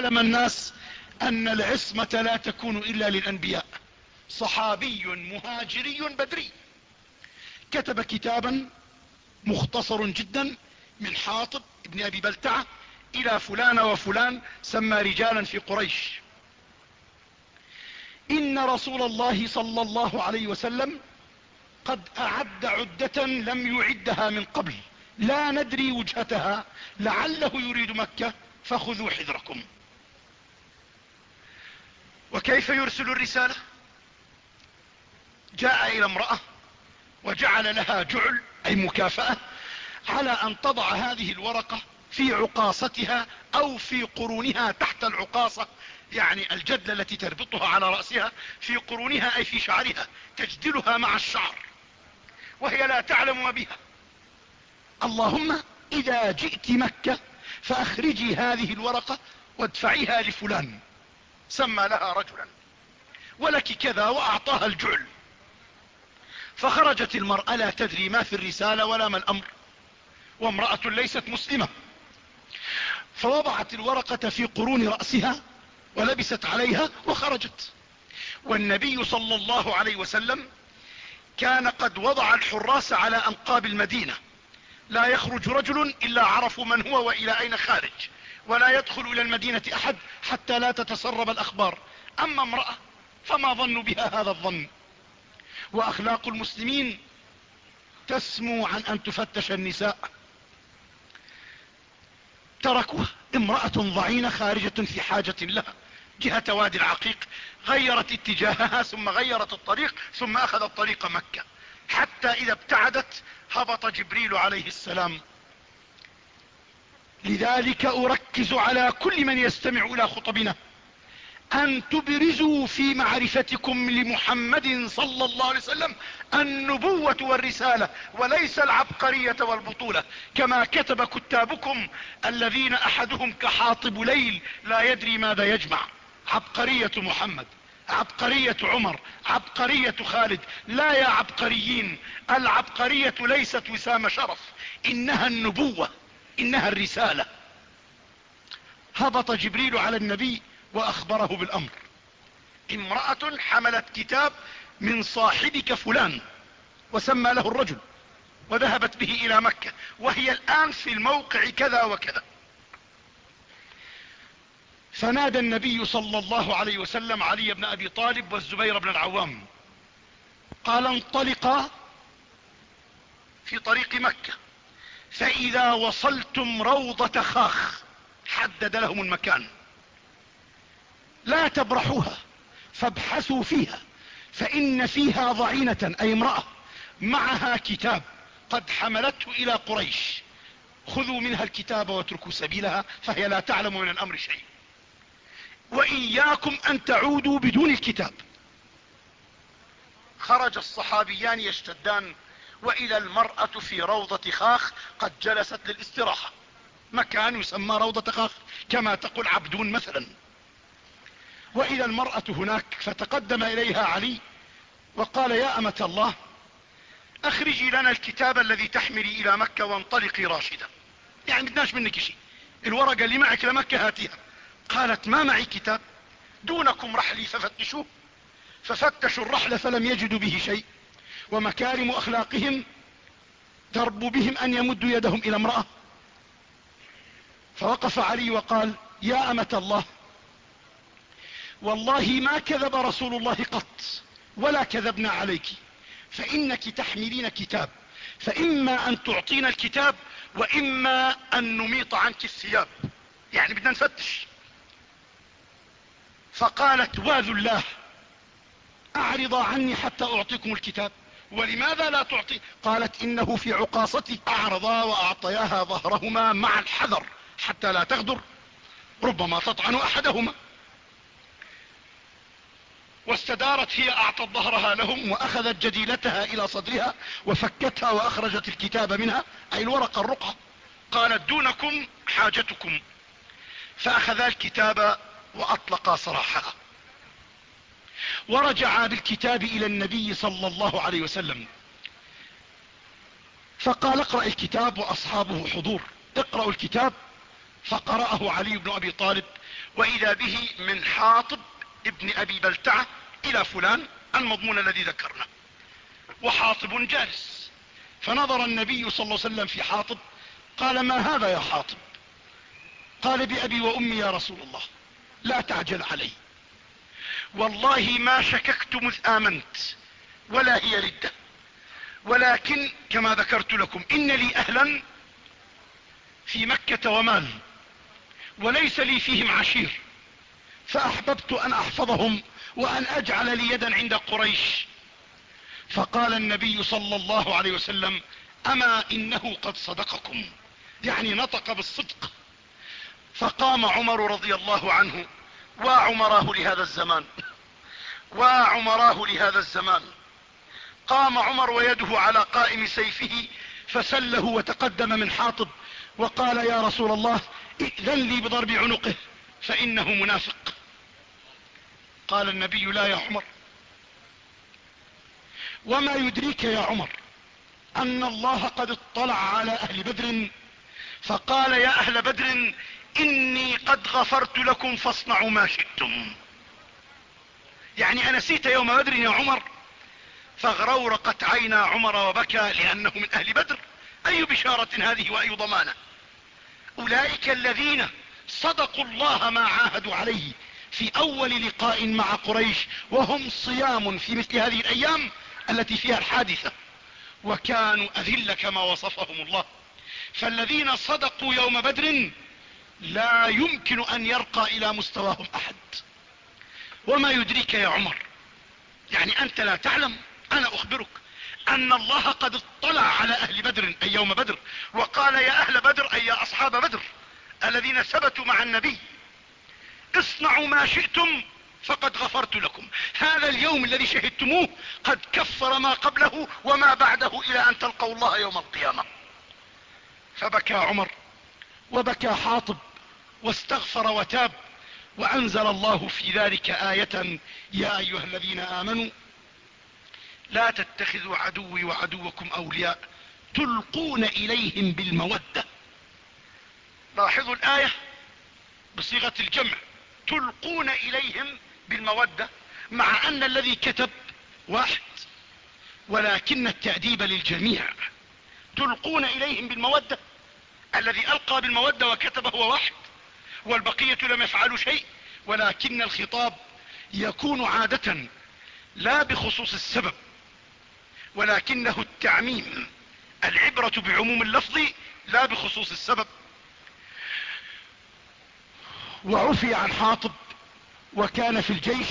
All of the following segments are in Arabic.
علم الناس أن العصمة لا تكون إلا للأنبياء. صحابي مهاجري بدري. كتب كتابا مختصر جدا من حاطب ابن أبي بلتعة إلى فلان وفلان سمى رجالا في قريش. إن رسول الله صلى الله عليه وسلم قد أعد عدة لم يعدها من قبل. لا ندري وجهتها لعله يريد مكة فخذوا حذركم. وكيف يرسل الرسالة؟ جاء إلى امرأة وجعل لها جعل أي مكافأة على أن تضع هذه الورقة في عقاصتها أو في قرونها تحت العقاصة يعني الجدلة التي تربطها على رأسها في قرونها أي في شعرها تجدلها مع الشعر وهي لا تعلم ما بها. اللهم إذا جئت مكة فأخرجي هذه الورقة وادفعيها لفلان. سمى لها رجلا. ولك كذا وأعطاها الجعل. فخرجت المرأة لا تدري ما في الرسالة ولا ما الأمر. وامرأة ليست مسلمة. فوضعت الورقة في قرون رأسها ولبست عليها وخرجت. والنبي صلى الله عليه وسلم كان قد وضع الحراس على أنقاب المدينة. لا يخرج رجل إلا عرفوا من هو وإلى أين خارج. ولا يدخل إلى المدينة أحد حتى لا تتسرب الأخبار. أما امرأة فما ظن بها هذا الظن. وأخلاق المسلمين تسمو عن أن تفتش النساء. تركوها امرأة ضعينة خارجة في حاجة لها. جهة وادي العقيق. غيرت اتجاهها ثم غيرت الطريق ثم اخذت طريق مكة. حتى إذا ابتعدت هبط جبريل عليه السلام. لذلك أركز على كل من يستمع إلى خطبنا. أن تبرزوا في معرفتكم لمحمد صلى الله عليه وسلم النبوة والرسالة وليس العبقرية والبطولة. كما كتب كتابكم الذين أحدهم كحاطب ليل لا يدري ماذا يجمع. عبقرية محمد عبقرية عمر عبقرية خالد. لا يا عبقريين العبقرية ليست وسام شرف إنها النبوة. إنها الرسالة. هبط جبريل على النبي وأخبره بالأمر. امرأة حملت كتاب من صاحبك فلان وسمى له الرجل وذهبت به إلى مكة وهي الآن في الموقع كذا وكذا. فنادى النبي صلى الله عليه وسلم علي بن أبي طالب والزبير بن العوام. قال انطلقا في طريق مكة. فإذا وصلتم روضة خاخ حدد لهم المكان. لا تبرحوها فابحثوا فيها فإن فيها ضعينة أي امرأة معها كتاب قد حملته إلى قريش. خذوا منها الكتاب واتركوا سبيلها فهي لا تعلم من الأمر شيء. وإياكم أن تعودوا بدون الكتاب. خرج الصحابيان يشتدان وإلى المرأة في روضة خاخ قد جلست للاستراحة. مكان يسمى روضة خاخ كما تقول عبدون مثلا. واذا المرأة هناك فتقدم إليها علي وقال يا أمة الله أخرجي لنا الكتاب الذي تحملي إلى مكة وانطلقي راشدة يعني بدناش منك شيء. الورقة اللي معك لمكة هاتيها. قالت ما معي كتاب دونكم رحلي ففتشوه. ففتشوا الرحل فلم يجدوا به شيء. ومكارم أخلاقهم ترب بهم أن يمدوا يدهم إلى امرأة. فوقف علي وقال يا أمة الله والله ما كذب رسول الله قط ولا كذبنا عليك. فإنك تحملين كتاب فإما أن تعطينا الكتاب وإما أن نميط عنك الثياب. يعني بدنا نفتش. فقالت واذ الله اعرض عني حتى أعطيكم الكتاب. ولماذا لا تعطي؟ قالت إنه في عقاصتي أعرضا وأعطياها ظهرهما مع الحذر حتى لا تغدر ربما تطعن أحدهما. واستدارت هي أعطت ظهرها لهم وأخذت جديلتها إلى صدرها وفكتها وأخرجت الكتاب منها أي الورقة الرقعة قالت دونكم حاجتكم. فأخذا الكتاب واطلقا سراحها ورجعا بالكتاب إلى النبي صلى الله عليه وسلم. فقال اقرأ الكتاب وأصحابه حضور. اقرأوا الكتاب فقرأه علي بن أبي طالب وإذا به من حاطب ابن أبي بلتعة إلى فلان المضمون الذي ذكرنا. وحاطب جالس. فنظر النبي صلى الله عليه وسلم في حاطب قال ما هذا يا حاطب؟ قال بأبي وأمي يا رسول الله لا تعجل علي. والله ما شككت مذ آمنت ولا هي ردة ولكن كما ذكرت لكم إن لي أهلا في مكة ومال وليس لي فيهم عشير. فأحببت أن أحفظهم وأن أجعل لي يدا عند قريش. فقال النبي صلى الله عليه وسلم أما إنه قد صدقكم؟ يعني نطق بالصدق. فقام عمر رضي الله عنه وعمراه لهذا الزمان. وعمراه لهذا الزمان. قام عمر ويده على قائم سيفه فسله وتقدم من حاطب وقال يا رسول الله ائذن لي بضرب عنقه فإنه منافق. قال النبي لا يا عمر. وما يدريك يا عمر أن الله قد اطلع على أهل بدر؟ فقال يا أهل بدر إني قد غفرت لكم فاصنعوا ما شئتم. يعني انسيت يوم بدر يا عمر فاغرورقت عينا عمر وبكى لأنه من أهل بدر. أي بشارة هذه وأي ضمانة؟ أولئك الذين صدقوا الله ما عاهدوا عليه في أول لقاء مع قريش وهم صيام في مثل هذه الأيام التي فيها الحادثة. وكانوا اذل كما وصفهم الله. فالذين صدقوا يوم بدر لا يمكن أن يرقى إلى مستواهم أحد. وما يدريك يا عمر. يعني أنت لا تعلم أنا أخبرك أن الله قد اطلع على أهل بدر أي يوم بدر وقال يا أهل بدر أي يا أصحاب بدر الذين ثبتوا مع النبي اصنعوا ما شئتم فقد غفرت لكم. هذا اليوم الذي شهدتموه قد كفر ما قبله وما بعده إلى أن تلقوا الله يوم القيامة. فبكى عمر وبكى حاطب واستغفر وتاب وأنزل الله في ذلك آية يا أيها الذين آمنوا لا تتخذوا عدوي وعدوكم أولياء تلقون إليهم بالمودة. لاحظوا الآية بصيغة الجمع. تلقون إليهم بالمودة مع أن الذي كتب واحد ولكن التأديب للجميع. تلقون إليهم بالمودة. الذي ألقى بالمودة وكتب هو واحد. والبقية لم يفعلوا شيء ولكن الخطاب يكون عادة لا بخصوص السبب ولكنه التعميم العبرة بعموم اللفظ لا بخصوص السبب. وعفي عن حاطب وكان في الجيش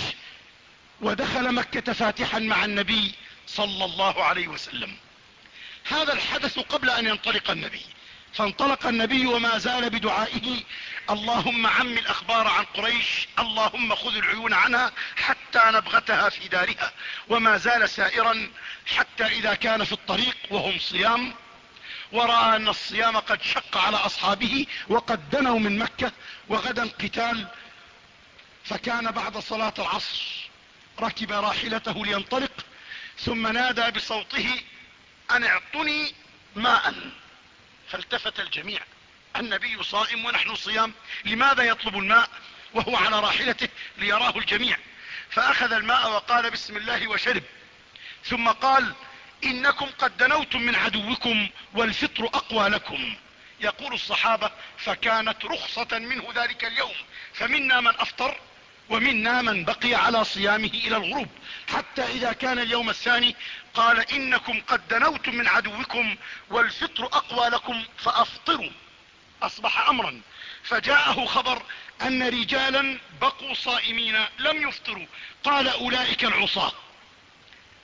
ودخل مكة فاتحا مع النبي صلى الله عليه وسلم. هذا الحدث قبل أن ينطلق النبي. فانطلق النبي وما زال بدعائه اللهم عم الأخبار عن قريش اللهم خذ العيون عنها حتى نبغتها في دارها وما زال سائرا حتى إذا كان في الطريق وهم صيام. ورأى أن الصيام قد شق على أصحابه وقد دنوا من مكة وغدا قتال فكان بعد صلاة العصر ركب راحلته لينطلق ثم نادى بصوته أن اعطني ماء. فالتفت الجميع. النبي صائم ونحن صيام لماذا يطلب الماء؟ وهو على راحلته ليراه الجميع. فأخذ الماء وقال بسم الله وشرب. ثم قال إنكم قد دنوتم من عدوكم والفطر أقوى لكم. يقول الصحابة فكانت رخصة منه ذلك اليوم. فمنا من أفطر ومنا من بقي على صيامه إلى الغروب. حتى إذا كان اليوم الثاني قال إنكم قد دنوتم من عدوكم والفطر أقوى لكم فأفطروا. أصبح امرا. فجاءه خبر أن رجالا بقوا صائمين لم يفطروا. قال أولئك العصاة.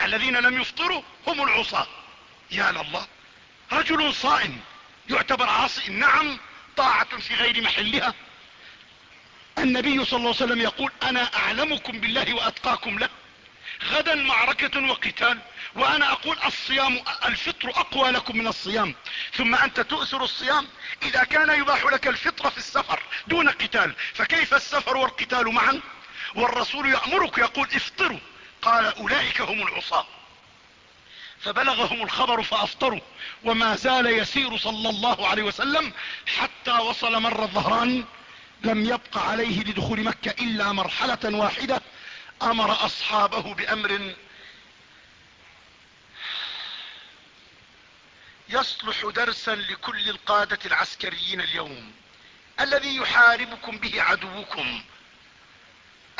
الذين لم يفطروا هم العصاة. يا لله رجل صائم يعتبر عاصي؟ نعم طاعة في غير محلها. النبي صلى الله عليه وسلم يقول أنا أعلمكم بالله وأتقاكم له. غدا معركة وقتال وأنا أقول الصيام الفطر أقوى لكم من الصيام. ثم أنت تؤثر الصيام إذا كان يباح لك الفطر في السفر دون قتال. فكيف السفر والقتال معا؟ والرسول يأمرك يقول افطروا. قال أولئك هم العصاة. فبلغهم الخبر فأفطروا. وما زال يسير صلى الله عليه وسلم حتى وصل مر الظهران لم يبق عليه لدخول مكة إلا مرحلة واحدة. أمر أصحابه بأمر يصلح درسا لكل القادة العسكريين اليوم الذي يحاربكم به عدوكم.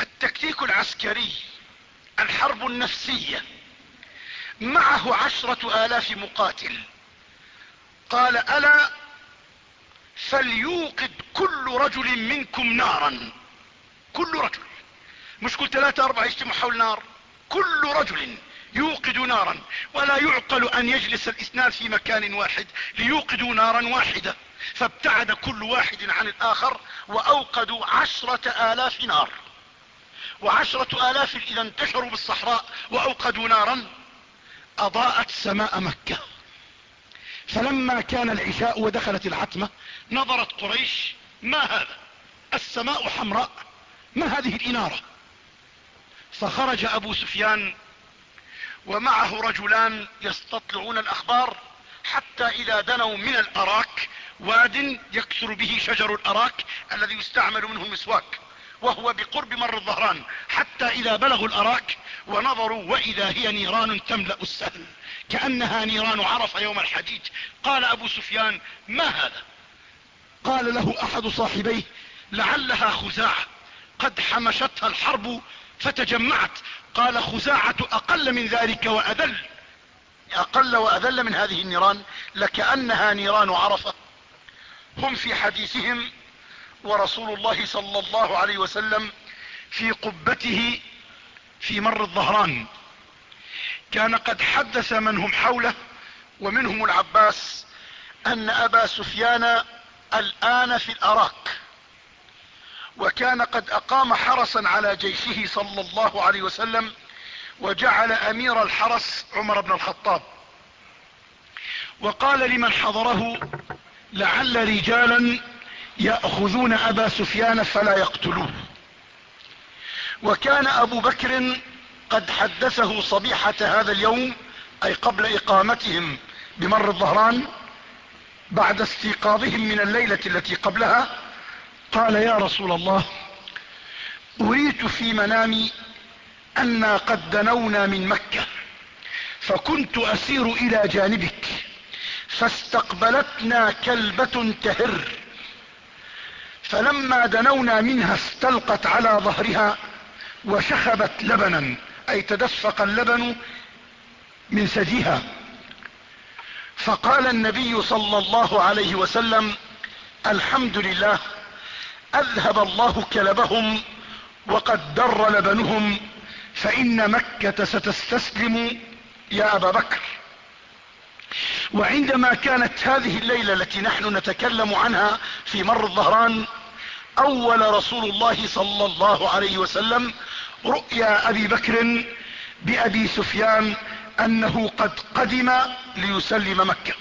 التكتيك العسكري الحرب النفسية معه عشرة آلاف مقاتل. قال ألا فليوقد كل رجل منكم نارا كل رجل. مش كل ثلاثة اربعة يجتمعوا حول نار. كل رجل يوقد نارا ولا يعقل أن يجلس الاثنان في مكان واحد ليوقدوا نارا واحدة. فابتعد كل واحد عن الآخر وأوقدوا عشرة آلاف نار. وعشرة آلاف إذا انتشروا بالصحراء وأوقدوا نارا. أضاءت سماء مكة. فلما كان العشاء ودخلت العتمة نظرت قريش ما هذا؟ السماء حمراء ما هذه الإنارة؟ فخرج أبو سفيان ومعه رجلان يستطلعون الأخبار حتى إذا دنوا من الأراك واد يكثر به شجر الأراك الذي يستعمل منه المسواك وهو بقرب مر الظهران حتى إذا بلغوا الأراك ونظروا وإذا هي نيران تملأ السهل كأنها نيران عرف يوم الحديد. قال أبو سفيان ما هذا؟ قال له أحد صاحبيه لعلها خزاعة قد حمشتها الحرب فتجمعت. قال خزاعة أقل من ذلك وأذل. أقل وأذل من هذه النيران لكأنها نيران عرفة. هم في حديثهم ورسول الله صلى الله عليه وسلم في قبته في مر الظهران. كان قد حدث من هم حوله ومنهم العباس أن أبا سفيان الآن في الأراك. وكان قد أقام حرسا على جيشه صلى الله عليه وسلم وجعل أمير الحرس عمر بن الخطاب. وقال لمن حضره لعل رجالا يأخذون أبا سفيان فلا يقتلوه. وكان أبو بكر قد حدثه صبيحة هذا اليوم أي قبل إقامتهم بمر الظهران بعد استيقاظهم من الليلة التي قبلها قال يا رسول الله اريت في منامي أنا قد دنونا من مكة فكنت أسير إلى جانبك فاستقبلتنا كلبة تهر فلما دنونا منها استلقت على ظهرها وشخبت لبنا أي تدفق اللبن من ثديها فقال النبي صلى الله عليه وسلم الحمد لله أذهب الله كلبهم وقد در لبنهم فإن مكة ستستسلم يا أبا بكر. وعندما كانت هذه الليلة التي نحن نتكلم عنها في مر الظهران أول رسول الله صلى الله عليه وسلم رؤيا أبي بكر بأبي سفيان أنه قد قدم ليسلم مكة.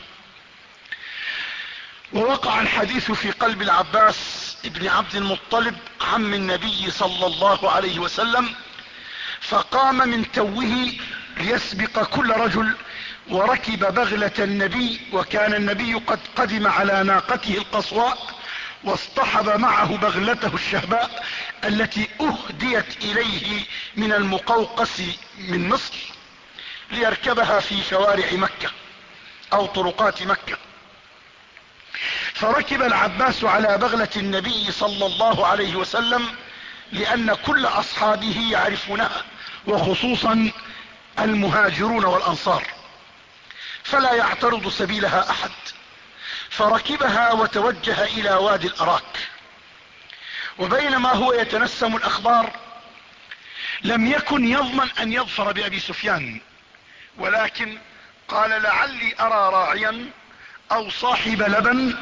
ووقع الحديث في قلب العباس ابن عبد المطلب عم النبي صلى الله عليه وسلم فقام من توه ليسبق كل رجل وركب بغلة النبي وكان النبي قد قدم على ناقته القصواء واصطحب معه بغلته الشهباء التي أهديت إليه من المقوقس من مصر ليركبها في شوارع مكة أو طرقات مكة. فركب العباس على بغلة النبي صلى الله عليه وسلم لأن كل أصحابه يعرفونها وخصوصا المهاجرون والأنصار. فلا يعترض سبيلها أحد. فركبها وتوجه إلى وادي الأراك. وبينما هو يتنسم الأخبار لم يكن يضمن أن يظفر بأبي سفيان ولكن قال لعلي أرى راعيا أو صاحب لبن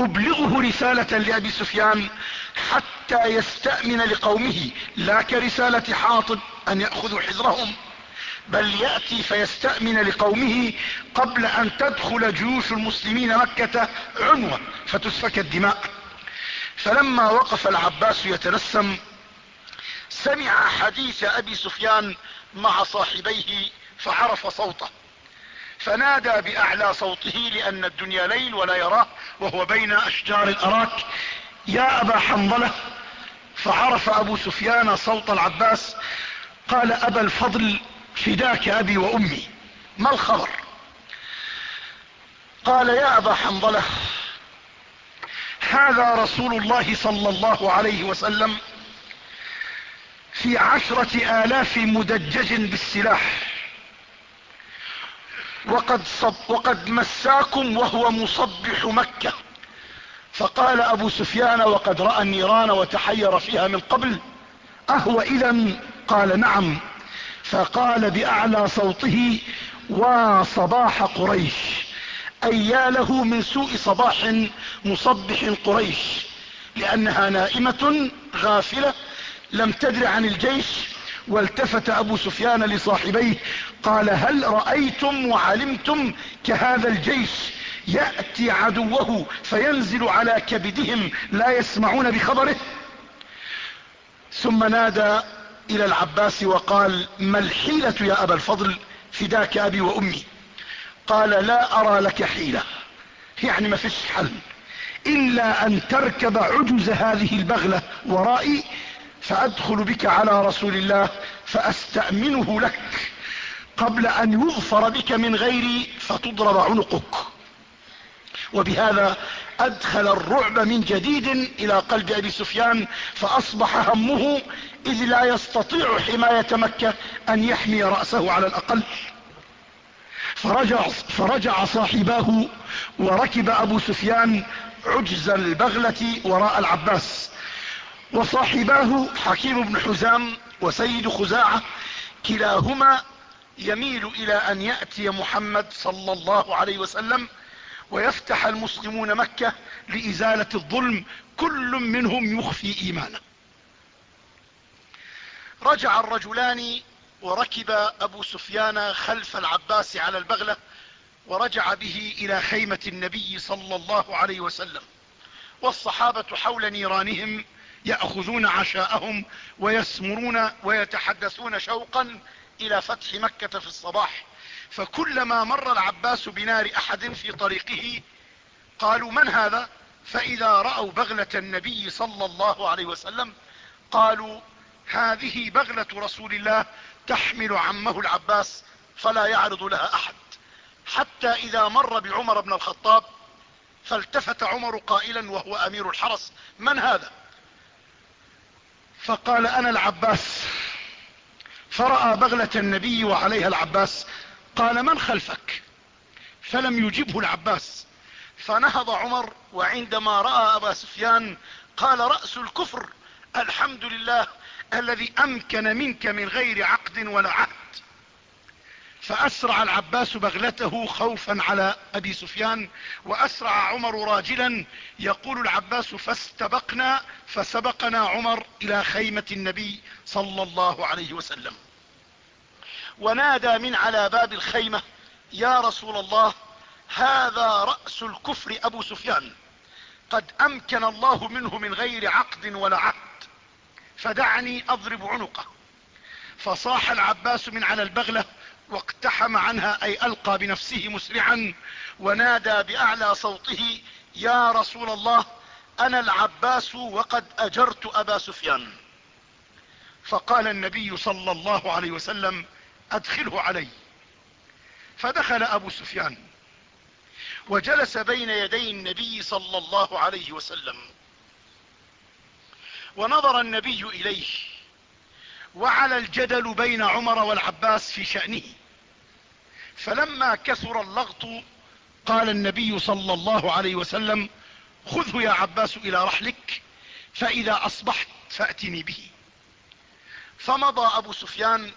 أبلغه رسالة لأبي سفيان حتى يستأمن لقومه لا كرسالة حاطب أن يأخذوا حذرهم بل يأتي فيستأمن لقومه قبل أن تدخل جيوش المسلمين مكة عنوة فتسفك الدماء. فلما وقف العباس يتنسم سمع حديث أبي سفيان مع صاحبيه فعرف صوته. فنادى بأعلى صوته لأن الدنيا ليل ولا يراه وهو بين أشجار الأراك. يا أبا حنظلة فعرف أبو سفيان صوت العباس قال أبا الفضل فداك أبي وأمي ما الخبر؟ قال يا أبا حنظلة هذا رسول الله صلى الله عليه وسلم في عشرة آلاف مدجج بالسلاح. وقد, وقد مساكم وهو مصبح مكة. فقال أبو سفيان وقد رأى النيران وتحير فيها من قبل أهو اذا قال نعم. فقال بأعلى صوته وصباح قريش أي يا له من سوء صباح مصبح قريش لأنها نائمة غافلة لم تدر عن الجيش والتفت أبو سفيان لصاحبيه قال هل رأيتم وعلمتم كهذا الجيش؟ يأتي عدوه فينزل على كبدهم لا يسمعون بخبره. ثم نادى إلى العباس وقال ما الحيلة يا أبا الفضل فداك أبي وأمي؟ قال لا أرى لك حيلة. يعني ما فيش حل. إلا أن تركب عجز هذه البغلة ورائي فأدخل بك على رسول الله فأستأمنه لك. قبل أن يغفر بك من غيري فتضرب عنقك. وبهذا أدخل الرعب من جديد إلى قلب أبي سفيان فأصبح همه إذ لا يستطيع حماية مكة أن يحمي رأسه على الأقل. فرجع, فرجع صاحباه وركب أبو سفيان عجز البغلة وراء العباس. وصاحباه حكيم بن حزام وسيد خزاعة كلاهما يميل إلى أن يأتي محمد صلى الله عليه وسلم ويفتح المسلمون مكة لإزالة الظلم. كل منهم يخفي إيمانه. رجع الرجلان وركب أبو سفيان خلف العباس على البغلة ورجع به إلى خيمة النبي صلى الله عليه وسلم. والصحابة حول نيرانهم يأخذون عشاءهم ويسمرون ويتحدثون شوقا إلى فتح مكة في الصباح. فكلما مر العباس بنار أحد في طريقه قالوا من هذا؟ فإذا رأوا بغلة النبي صلى الله عليه وسلم قالوا هذه بغلة رسول الله تحمل عمه العباس فلا يعرض لها أحد. حتى إذا مر بعمر بن الخطاب فالتفت عمر قائلا وهو أمير الحرس من هذا؟ فقال أنا العباس. فرأى بغلة النبي وعليها العباس. قال من خلفك؟ فلم يجبه العباس. فنهض عمر وعندما رأى أبا سفيان قال رأس الكفر الحمد لله الذي أمكن منك من غير عقد ولا عهد. فأسرع العباس بغلته خوفا على أبي سفيان وأسرع عمر راجلا. يقول العباس فاستبقنا فسبقنا عمر إلى خيمة النبي صلى الله عليه وسلم. ونادى من على باب الخيمة يا رسول الله هذا رأس الكفر أبو سفيان. قد أمكن الله منه من غير عقد ولا عهد فدعني أضرب عنقه. فصاح العباس من على البغلة واقتحم عنها أي ألقى بنفسه مسرعا ونادى بأعلى صوته يا رسول الله أنا العباس وقد أجرت أبا سفيان. فقال النبي صلى الله عليه وسلم أدخله علي. فدخل أبو سفيان وجلس بين يدي النبي صلى الله عليه وسلم ونظر النبي إليه وعلى الجدل بين عمر والعباس في شأنه. فلما كثر اللغط قال النبي صلى الله عليه وسلم خذه يا عباس إلى رحلك فإذا أصبحت فأتني به. فمضى أبو سفيان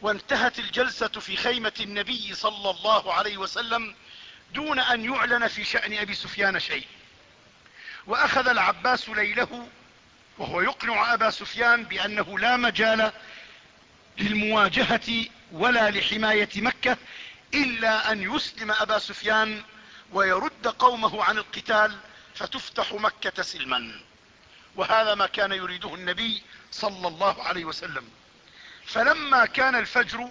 وانتهت الجلسة في خيمة النبي صلى الله عليه وسلم دون أن يعلن في شأن أبي سفيان شيء. وأخذ العباس ليله وهو يقنع أبا سفيان بأنه لا مجال للمواجهة ولا لحماية مكة إلا أن يسلم أبا سفيان ويرد قومه عن القتال فتفتح مكة سلما. وهذا ما كان يريده النبي صلى الله عليه وسلم. فلما كان الفجر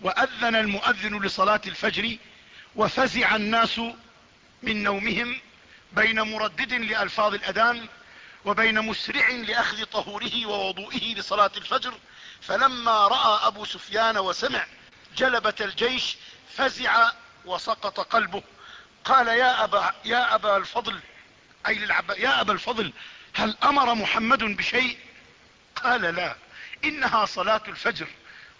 وأذن المؤذن لصلاة الفجر وفزع الناس من نومهم بين مردد لألفاظ الأذان وبين مسرع لأخذ طهوره ووضوئه لصلاة الفجر فلما رأى أبو سفيان وسمع جلبة الجيش فزع وسقط قلبه. قال يا أبا, يا أبا الفضل أي للعب يا أبا الفضل هل أمر محمد بشيء؟ قال لا إنها صلاة الفجر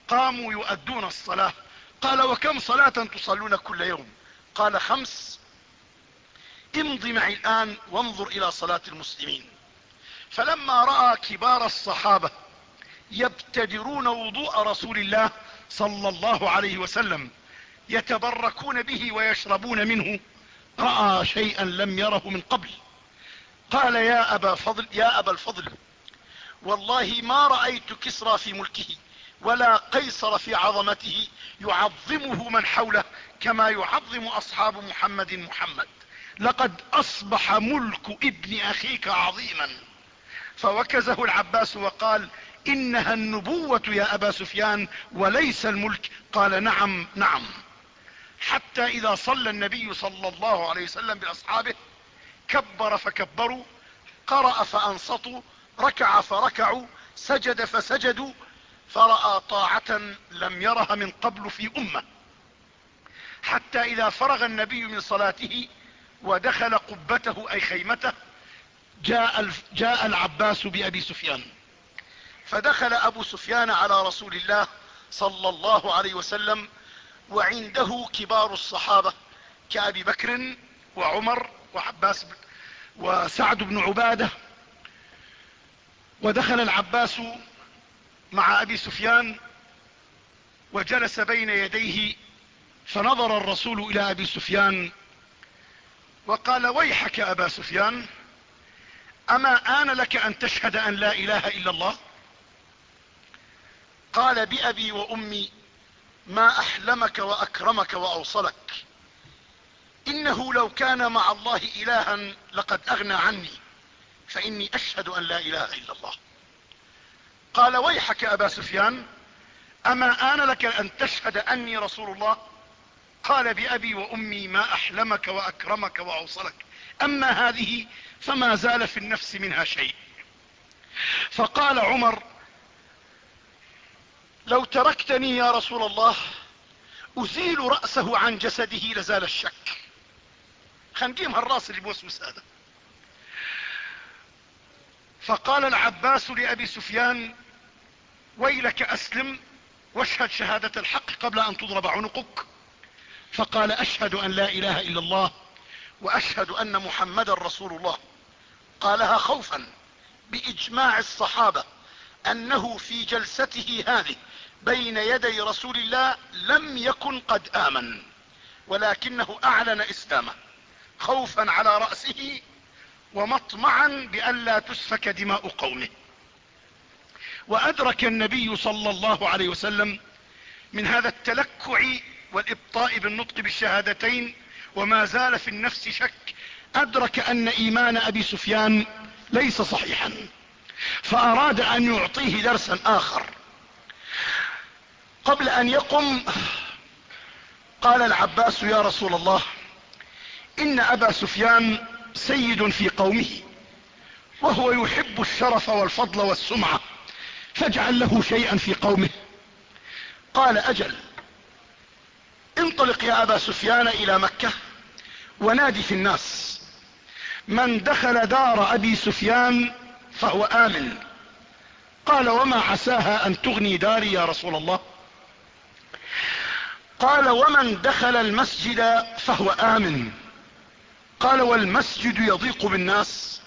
قاموا يؤدون الصلاة. قال وكم صلاة تصلون كل يوم؟ قال خمس. امض معي الآن وانظر إلى صلاة المسلمين. فلما رأى كبار الصحابة يبتدرون وضوء رسول الله صلى الله عليه وسلم يتبركون به ويشربون منه رأى شيئا لم يره من قبل. قال يا أبا, فضل يا أبا الفضل والله ما رأيت كسرى في ملكه ولا قيصر في عظمته يعظمه من حوله كما يعظم أصحاب محمد محمد. لقد أصبح ملك ابن أخيك عظيما. فوكزه العباس وقال إنها النبوة يا أبا سفيان وليس الملك. قال نعم نعم. حتى إذا صلى النبي صلى الله عليه وسلم بأصحابه كبر فكبروا قرأ فأنصتوا ركع فركعوا سجد فسجدوا فرأى طاعة لم يرها من قبل في أمة. حتى إذا فرغ النبي من صلاته ودخل قبته أي خيمته جاء, جاء العباس بأبي سفيان. فدخل أبو سفيان على رسول الله صلى الله عليه وسلم وعنده كبار الصحابة كأبي بكر وعمر وعباس وسعد بن عبادة. ودخل العباس مع أبي سفيان وجلس بين يديه فنظر الرسول إلى أبي سفيان وقال ويحك أبا سفيان؟ أما آن لك أن تشهد أن لا إله إلا الله؟ قال بأبي وأمي ما أحلمك وأكرمك وأوصلك. إنه لو كان مع الله إلها لقد أغنى عني فإني أشهد أن لا إله إلا الله. قال ويحك أبا سفيان أما آن لك أن تشهد أني رسول الله؟ قال بأبي وأمي ما أحلمك وأكرمك وأوصلك. أما هذه فما زال في النفس منها شيء. فقال عمر لو تركتني يا رسول الله أزيل رأسه عن جسده لزال الشك. خنقيم هالراس اللي بوسوس هذا. فقال العباس لأبي سفيان ويلك أسلم واشهد شهادة الحق قبل أن تضرب عنقك. فقال أشهد أن لا إله إلا الله وأشهد أن محمدا رسول الله. قالها خوفا بإجماع الصحابة أنه في جلسته هذه بين يدي رسول الله لم يكن قد آمن ولكنه أعلن إسلامه خوفا على رأسه ومطمعا بألا تسفك دماء قومه. وأدرك النبي صلى الله عليه وسلم من هذا التلكع والإبطاء بالنطق بالشهادتين وما زال في النفس شك أدرك أن إيمان أبي سفيان ليس صحيحا فأراد أن يعطيه درسا آخر. قبل أن يقم قال العباس يا رسول الله إن أبا سفيان سيد في قومه وهو يحب الشرف والفضل والسمعة فاجعل له شيئا في قومه. قال أجل انطلق يا أبا سفيان إلى مكة. ونادي في الناس. من دخل دار أبي سفيان فهو آمن. قال وما عساها أن تغني داري يا رسول الله؟ قال ومن دخل المسجد فهو آمن. قال والمسجد يضيق بالناس.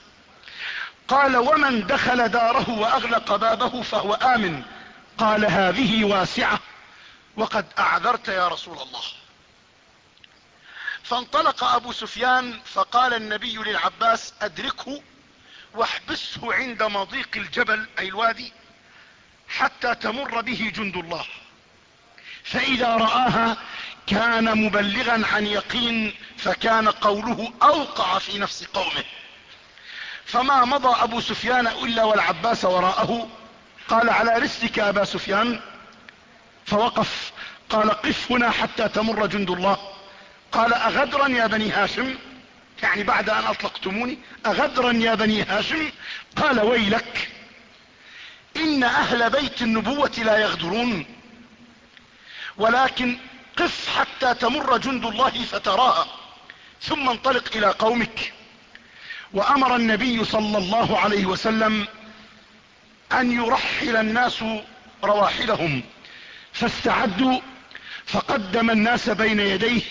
قال ومن دخل داره وأغلق بابه فهو آمن. قال هذه واسعة. وقد أعذرت يا رسول الله. فانطلق أبو سفيان فقال النبي للعباس أدركه واحبسه عند مضيق الجبل أي الوادي حتى تمر به جند الله. فإذا رآها كان مبلغا عن يقين فكان قوله أوقع في نفس قومه. فما مضى أبو سفيان إلا والعباس وراءه قال على رسلك أبا سفيان. فوقف قال قف هنا حتى تمر جند الله. قال أغدرا يا بني هاشم؟ يعني بعد أن أطلقتموني أغدرا يا بني هاشم؟ قال ويلك إن أهل بيت النبوة لا يغدرون ولكن قف حتى تمر جند الله فتراها ثم انطلق إلى قومك. وأمر النبي صلى الله عليه وسلم أن يرحل الناس رواحلهم فاستعدوا فقدم الناس بين يديه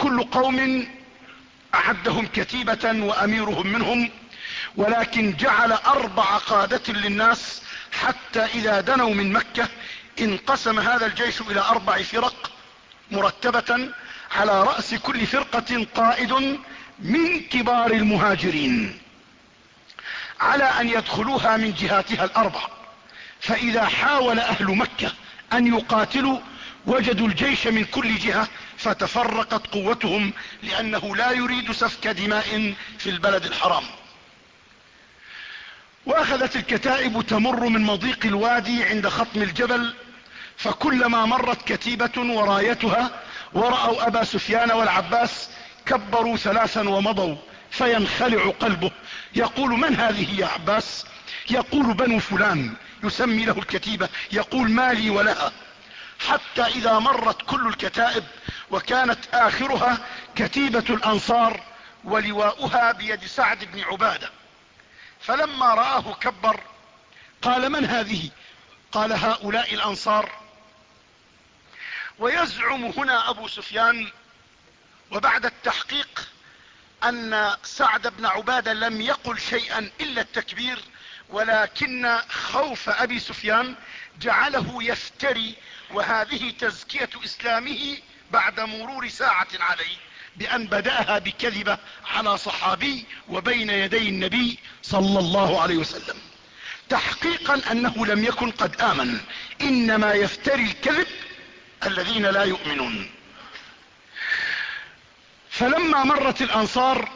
كل قوم أعدهم كتيبة وأميرهم منهم ولكن جعل أربع قادة للناس حتى إذا دنوا من مكة انقسم هذا الجيش إلى أربع فرق مرتبة على رأس كل فرقة قائد من كبار المهاجرين على أن يدخلوها من جهاتها الأربع. فإذا حاول أهل مكة أن يقاتلوا وجدوا الجيش من كل جهة فتفرقت قوتهم لأنه لا يريد سفك دماء في البلد الحرام. وأخذت الكتائب تمر من مضيق الوادي عند خطم الجبل فكلما مرت كتيبة ورايتها ورأوا أبا سفيان والعباس كبروا ثلاثا ومضوا فينخلع قلبه. يقول من هذه يا عباس؟ يقول بنو فلان. يسمي له الكتيبة يقول مالي ولها حتى إذا مرت كل الكتائب وكانت آخرها كتيبة الأنصار ولواؤها بيد سعد بن عبادة. فلما رآه كبر قال من هذه؟ قال هؤلاء الأنصار. ويزعم هنا أبو سفيان وبعد التحقيق أن سعد بن عبادة لم يقل شيئا إلا التكبير ولكن خوف أبي سفيان جعله يفتري وهذه تزكية إسلامه بعد مرور ساعة عليه بأن بدأها بكذبة على صحابي وبين يدي النبي صلى الله عليه وسلم. تحقيقا أنه لم يكن قد آمن. إنما يفتري الكذب الذين لا يؤمنون. فلما مرت الأنصار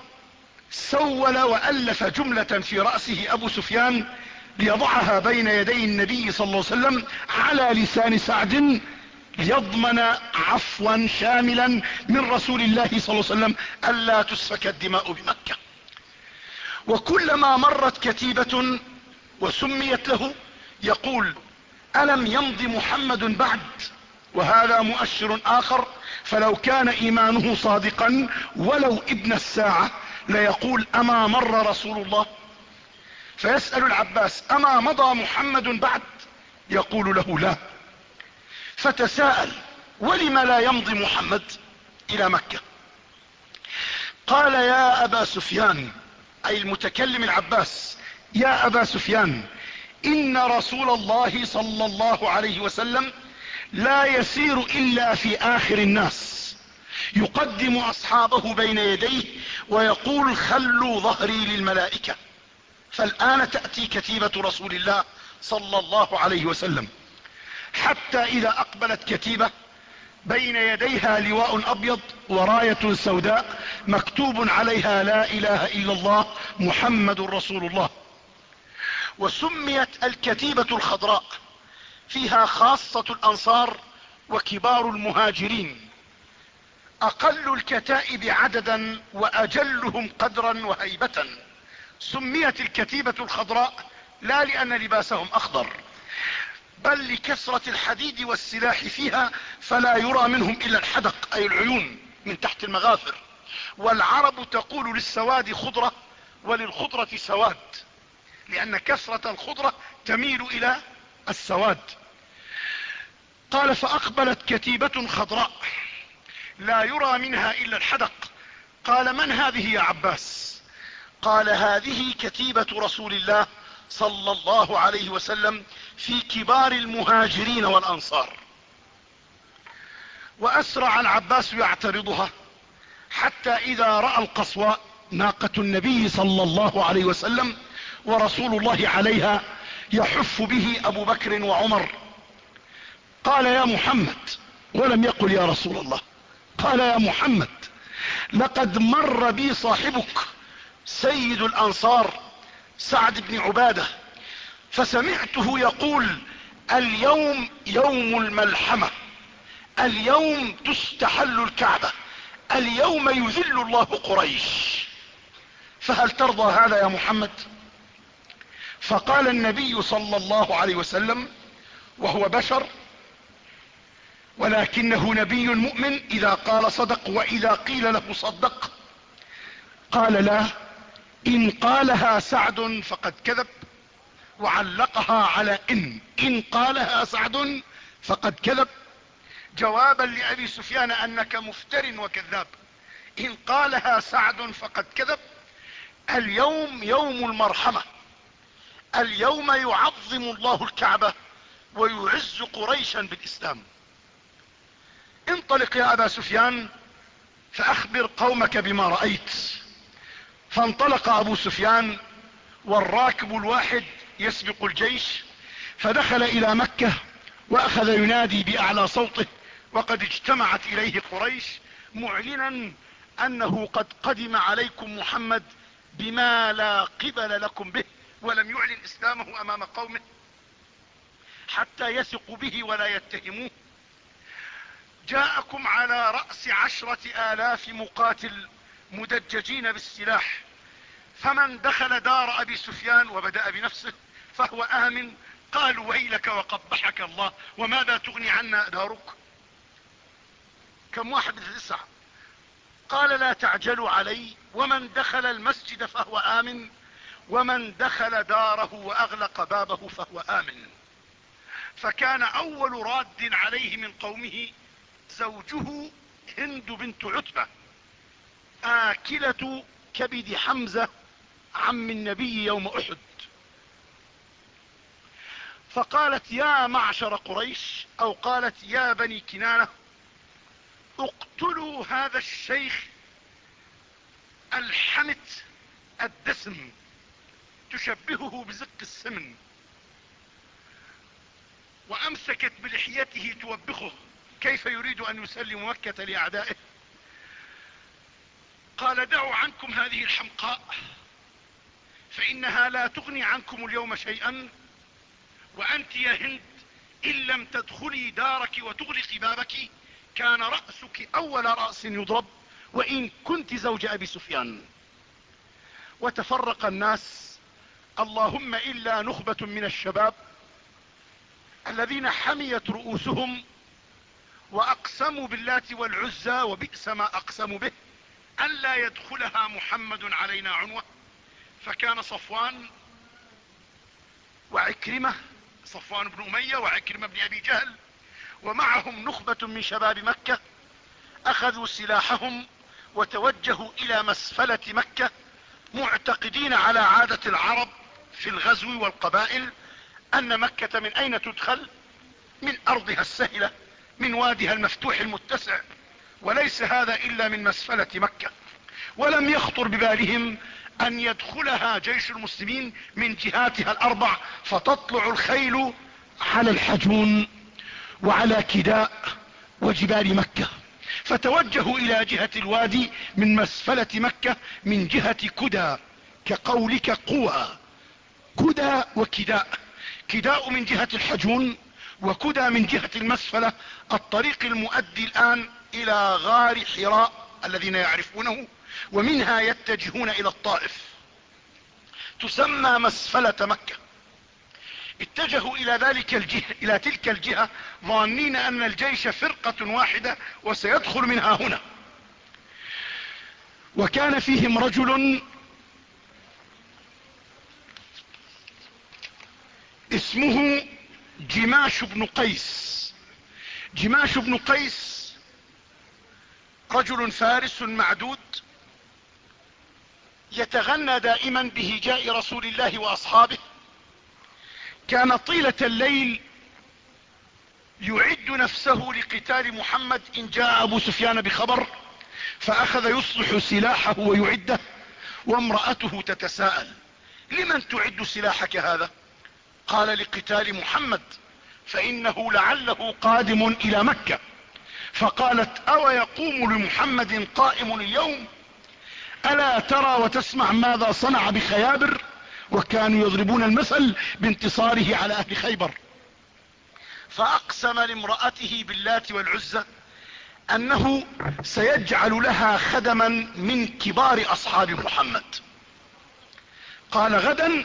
سول وألف جملة في رأسه أبو سفيان ليضعها بين يدي النبي صلى الله عليه وسلم على لسان سعد ليضمن عفوا شاملا من رسول الله صلى الله عليه وسلم ألا تسفك الدماء بمكة. وكلما مرت كتيبة وسميت له يقول ألم يمض محمد بعد وهذا مؤشر آخر فلو كان إيمانه صادقا ولو ابن الساعة ليقول أما مر رسول الله فيسأل العباس أما مضى محمد بعد؟ يقول له لا. فتساءل ولم لا يمضي محمد إلى مكة؟ قال يا أبا سفيان أي المتكلم العباس يا أبا سفيان إن رسول الله صلى الله عليه وسلم لا يسير إلا في آخر الناس. يقدم أصحابه بين يديه ويقول خلوا ظهري للملائكة. فالآن تأتي كتيبة رسول الله صلى الله عليه وسلم. حتى إذا أقبلت كتيبة بين يديها لواء أبيض وراية سوداء مكتوب عليها لا إله إلا الله محمد رسول الله. وسميت الكتيبة الخضراء فيها خاصة الأنصار وكبار المهاجرين. أقل الكتائب عددا وأجلهم قدرا وهيبة. سميت الكتيبة الخضراء لا لأن لباسهم أخضر بل لكثرة الحديد والسلاح فيها فلا يرى منهم إلا الحدق أي العيون من تحت المغافر. والعرب تقول للسواد خضرة وللخضرة سواد لأن كثرة الخضرة تميل إلى السواد. قال فأقبلت كتيبة خضراء لا يرى منها إلا الحدق. قال من هذه يا عباس؟ قال هذه كتيبة رسول الله صلى الله عليه وسلم في كبار المهاجرين والأنصار. وأسرع العباس يعترضها حتى إذا رأى القصواء ناقة النبي صلى الله عليه وسلم ورسول الله عليها يحف به أبو بكر وعمر. قال يا محمد ولم يقل يا رسول الله قال يا محمد لقد مر بي صاحبك سيد الأنصار سعد بن عبادة فسمعته يقول اليوم يوم الملحمة اليوم تستحل الكعبة اليوم يذل الله قريش. فهل ترضى هذا يا محمد؟ فقال النبي صلى الله عليه وسلم وهو بشر ولكنه نبي مؤمن إذا قال صدق وإذا قيل له صدق. قال لا إن قالها سعد فقد كذب وعلقها على إن. إن قالها سعد فقد كذب. جوابا لأبي سفيان أنك مفتر وكذاب. إن قالها سعد فقد كذب. اليوم يوم المرحمة. اليوم يعظم الله الكعبة ويعز قريشا بالإسلام. انطلق يا أبا سفيان فأخبر قومك بما رأيت. فانطلق أبو سفيان والراكب الواحد يسبق الجيش فدخل إلى مكة وأخذ ينادي بأعلى صوته وقد اجتمعت إليه قريش معلنا أنه قد قدم عليكم محمد بما لا قبل لكم به ولم يعلن إسلامه أمام قومه حتى يثقوا به ولا يتهموه. جاءكم على رأس عشرة آلاف مقاتل مدججين بالسلاح. فمن دخل دار أبي سفيان وبدأ بنفسه فهو آمن. قالوا ويلك وقبحك الله وماذا تغني عنا دارك؟ كم واحد تسع قال لا تعجلوا علي ومن دخل المسجد فهو آمن ومن دخل داره وأغلق بابه فهو آمن. فكان أول راد عليه من قومه زوجه هند بنت عتبة. آكلة كبد حمزة عم النبي يوم أحد. فقالت يا معشر قريش أو قالت يا بني كنانة اقتلوا هذا الشيخ الحمت الدسم تشبهه بزق السمن وأمسكت بلحيته توبخه كيف يريد أن يسلم مكة لأعدائه؟ قال دعوا عنكم هذه الحمقاء فإنها لا تغني عنكم اليوم شيئا وأنت يا هند إن لم تدخلي دارك وتغلقي بابك كان رأسك أول رأس يضرب وإن كنت زوج أبي سفيان. وتفرق الناس اللهم إلا نخبة من الشباب الذين حميت رؤوسهم وأقسموا باللات والعزى وبئس ما اقسموا به. أن لا يدخلها محمد علينا عنوة فكان صفوان وعكرمة صفوان بن أمية وعكرمة بن أبي جهل ومعهم نخبة من شباب مكة أخذوا سلاحهم وتوجهوا إلى مسفلة مكة معتقدين على عادة العرب في الغزو والقبائل أن مكة من أين تدخل؟ من أرضها السهلة من وادها المفتوح المتسع. وليس هذا إلا من مسفلة مكة. ولم يخطر ببالهم أن يدخلها جيش المسلمين من جهاتها الأربع فتطلع الخيل على الحجون وعلى كداء وجبال مكة. فتوجهوا إلى جهة الوادي من مسفلة مكة من جهة كدى كقولك قوى. كدى وكداء. كداء من جهة الحجون وكدى من جهة المسفلة. الطريق المؤدي الآن إلى غار حراء الذين يعرفونه ومنها يتجهون إلى الطائف. تسمى مسفلة مكة. اتجهوا إلى ذلك الجهة إلى تلك الجهة ظانين أن الجيش فرقة واحدة وسيدخل منها هنا. وكان فيهم رجل اسمه جماش بن قيس. جماش بن قيس رجل فارس معدود يتغنى دائما بهجاء رسول الله وأصحابه. كان طيلة الليل يعد نفسه لقتال محمد إن جاء أبو سفيان بخبر فأخذ يصلح سلاحه ويعده وامرأته تتساءل لمن تعد سلاحك هذا؟ قال لقتال محمد فإنه لعله قادم إلى مكة. فقالت أو يقوم لمحمد قائم اليوم؟ ألا ترى وتسمع ماذا صنع بخيابر وكانوا يضربون المثل بانتصاره على أهل خيبر؟ فأقسم لامرأته باللات والعزة أنه سيجعل لها خدما من كبار أصحاب محمد. قال غدا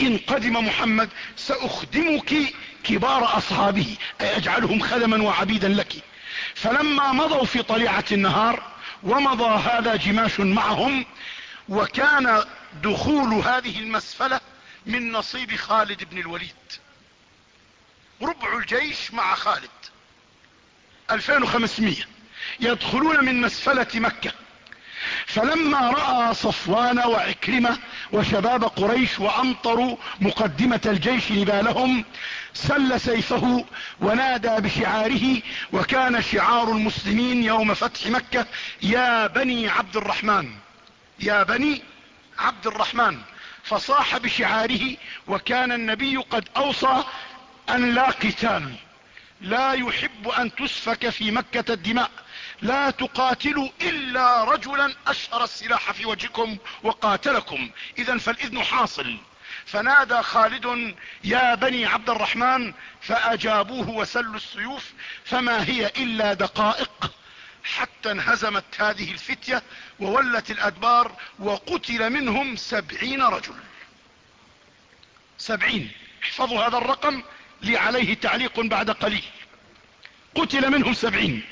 إن قدم محمد سأخدمك كبار أصحابه أي أجعلهم خدما وعبيدا لك. فلما مضوا في طليعة النهار ومضى هذا جماش معهم وكان دخول هذه المسفلة من نصيب خالد بن الوليد. ربع الجيش مع خالد. 2500 يدخلون من مسفلة مكة. فلما رأى صفوان وعكرمة وشباب قريش وأمطروا مقدمة الجيش نبالهم سل سيفه ونادى بشعاره وكان شعار المسلمين يوم فتح مكة يا بني عبد الرحمن يا بني عبد الرحمن. فصاح بشعاره وكان النبي قد أوصى أن لا قتال لا يحب أن تسفك في مكة الدماء. لا تقاتلوا إلا رجلا أشهر السلاح في وجهكم وقاتلكم. اذا فالإذن حاصل. فنادى خالد يا بني عبد الرحمن فأجابوه وسلوا السيوف فما هي إلا دقائق. حتى انهزمت هذه الفتية وولت الأدبار وقتل منهم سبعين رجل. سبعين. احفظوا هذا الرقم لي عليه تعليق بعد قليل. قتل منهم سبعين.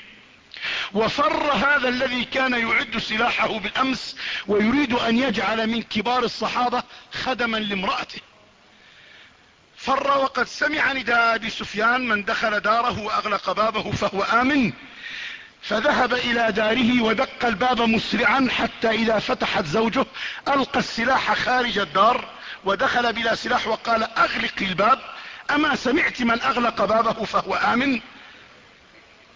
وفر هذا الذي كان يعد سلاحه بالأمس ويريد أن يجعل من كبار الصحابة خدما لامرأته. فر وقد سمع نداء أبي سفيان من دخل داره وأغلق بابه فهو آمن. فذهب إلى داره ودق الباب مسرعا حتى إذا فتحت زوجه ألقى السلاح خارج الدار ودخل بلا سلاح وقال أغلق الباب. أما سمعت من أغلق بابه فهو آمن.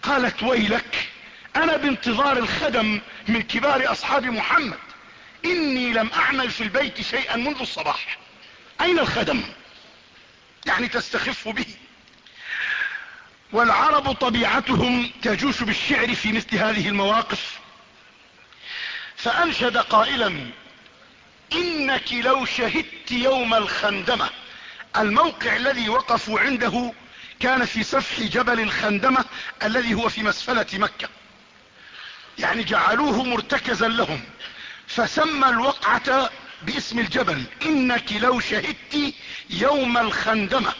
قالت ويلك أنا بانتظار الخدم من كبار أصحاب محمد. إني لم أعمل في البيت شيئا منذ الصباح. أين الخدم؟ يعني تستخف به. والعرب طبيعتهم تجوش بالشعر في مثل هذه المواقف. فأنشد قائلا إنك لو شهدت يوم الخندمة الموقع الذي وقفوا عنده كان في سفح جبل الخندمة الذي هو في مسفلة مكة. يعني جعلوه مرتكزا لهم. فسمى الوقعة باسم الجبل. إنك لو شهدت يوم الخندمة.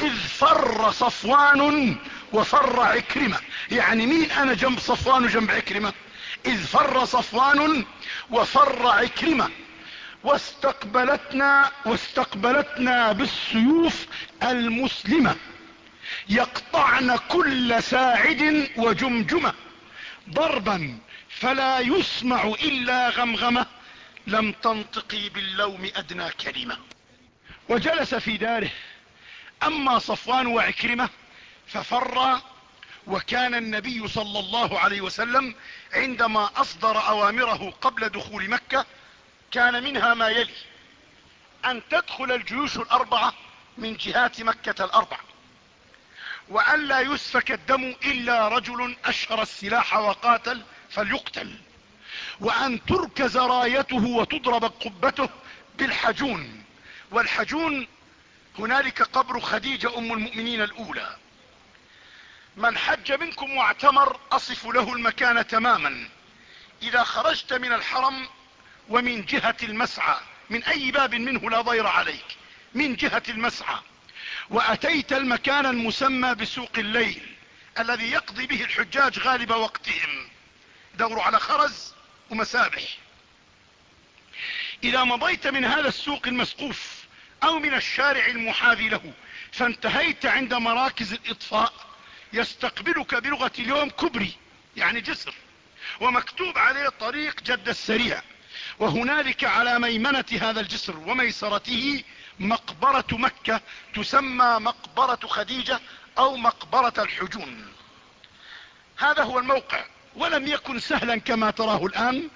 إذ فر صفوان وفر عكرمة. يعني مين أنا جنب صفوان وجنب عكرمة؟ إذ فر صفوان وفر عكرمة. واستقبلتنا واستقبلتنا بالسيوف المسلمة. يقطعن كل ساعد وجمجمة. ضربا فلا يسمع إلا غمغمة لم تنطقي باللوم أدنى كلمة. وجلس في داره. أما صفوان وعكرمة ففر وكان النبي صلى الله عليه وسلم عندما أصدر أوامره قبل دخول مكة كان منها ما يلي أن تدخل الجيوش الأربعة من جهات مكة الاربع وان لا يسفك الدم إلا رجل أشهر السلاح وقاتل فليقتل. وأن تركز رايته وتضرب قبته بالحجون. والحجون هنالك قبر خديجة أم المؤمنين الأولى. من حج منكم واعتمر أصف له المكان تماما. إذا خرجت من الحرم ومن جهة المسعى من أي باب منه لا ضير عليك؟ من جهة المسعى. وأتيت المكان المسمى بسوق الليل الذي يقضي به الحجاج غالب وقتهم. دوروا على خرز ومسابح. إذا مضيت من هذا السوق المسقوف أو من الشارع المحاذي له فانتهيت عند مراكز الإطفاء يستقبلك بلغة اليوم كبري يعني جسر ومكتوب عليه طريق جد السريع. وهنالك على ميمنة هذا الجسر وميسرته مقبرة مكة تسمى مقبرة خديجة أو مقبرة الحجون. هذا هو الموقع. ولم يكن سهلا كما تراه الآن.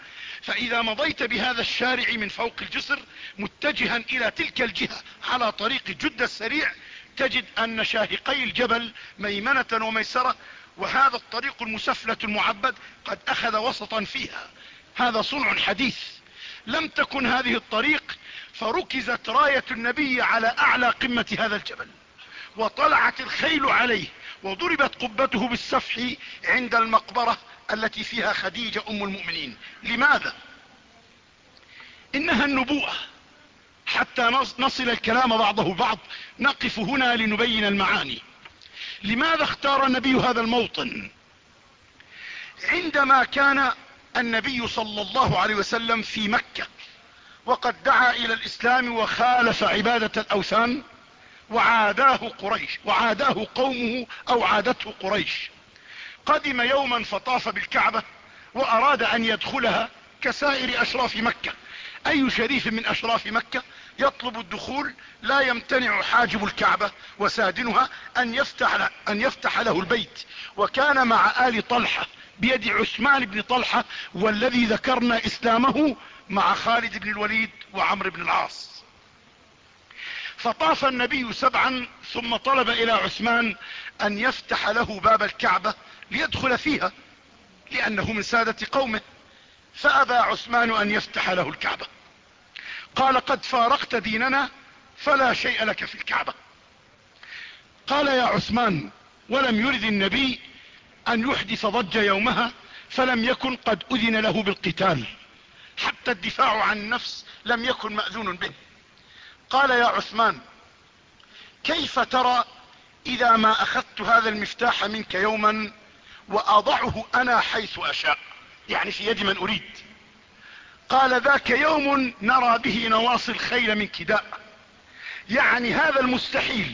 فإذا مضيت بهذا الشارع من فوق الجسر متجها إلى تلك الجهة على طريق جدة السريع تجد أن شاهقي الجبل ميمنة وميسرة وهذا الطريق المسفلة المعبد قد أخذ وسطا فيها. هذا صنع حديث. لم تكن هذه الطريق فركزت راية النبي على أعلى قمة هذا الجبل وطلعت الخيل عليه وضربت قبته بالسفح عند المقبرة التي فيها خديجة أم المؤمنين. لماذا؟ إنها النبوءة. حتى نصل الكلام بعضه بعض نقف هنا لنبين المعاني. لماذا اختار النبي هذا الموطن؟ عندما كان النبي صلى الله عليه وسلم في مكة وقد دعا إلى الإسلام وخالف عبادة الأوثان وعاداه قريش وعاداه قومه أو عادته قريش. قدم يوما فطاف بالكعبة وأراد أن يدخلها كسائر أشراف مكة. أي شريف من أشراف مكة يطلب الدخول لا يمتنع حاجب الكعبة وسادنها أن يفتح, أن يفتح له البيت. وكان مع آل طلحة بيد عثمان بن طلحة والذي ذكرنا إسلامه مع خالد بن الوليد وعمرو بن العاص. فطاف النبي سبعا ثم طلب إلى عثمان أن يفتح له باب الكعبة ليدخل فيها لأنه من سادة قومه. فأبى عثمان أن يفتح له الكعبة. قال قد فارقت ديننا فلا شيء لك في الكعبة. قال يا عثمان ولم يرد النبي أن يحدث ضج يومها فلم يكن قد أذن له بالقتال. حتى الدفاع عن النفس لم يكن مأذون به. قال يا عثمان كيف ترى إذا ما أخذت هذا المفتاح منك يوما وأضعه أنا حيث أشاء؟ يعني في يد من أريد. قال ذاك يوم نرى به نواصي الخيل من كداء. يعني هذا المستحيل.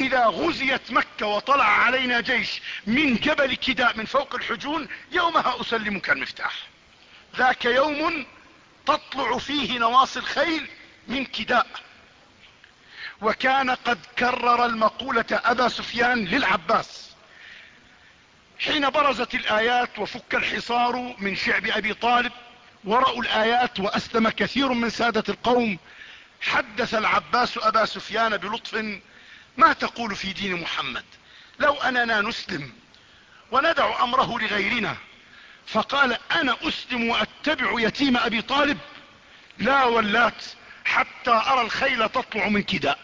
إذا غزيت مكة وطلع علينا جيش من جبل كداء من فوق الحجون يومها أسلمك المفتاح. ذاك يوم تطلع فيه نواصي الخيل من كداء. وكان قد كرر المقولة أبا سفيان للعباس. حين برزت الآيات وفك الحصار من شعب أبي طالب ورأوا الآيات وأسلم كثير من سادة القوم حدث العباس أبا سفيان بلطف ما تقول في دين محمد؟ لو أننا نسلم وندع أمره لغيرنا فقال أنا أسلم وأتبع يتيم أبي طالب لا ولات حتى أرى الخيل تطلع من كداء.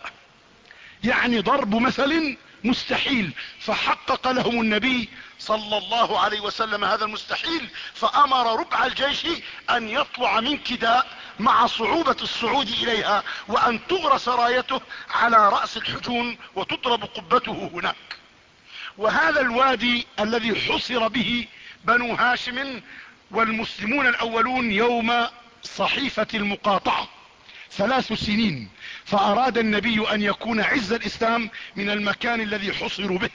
يعني ضرب مثل مستحيل فحقق لهم النبي صلى الله عليه وسلم هذا المستحيل فأمر ربع الجيش أن يطلع من كداء. مع صعوبة الصعود إليها وأن تغرس رايته على رأس الحجون وتضرب قبته هناك. وهذا الوادي الذي حصر به بنو هاشم والمسلمون الأولون يوم صحيفة المقاطعة ثلاث سنين فأراد النبي أن يكون عز الإسلام من المكان الذي حصروا به.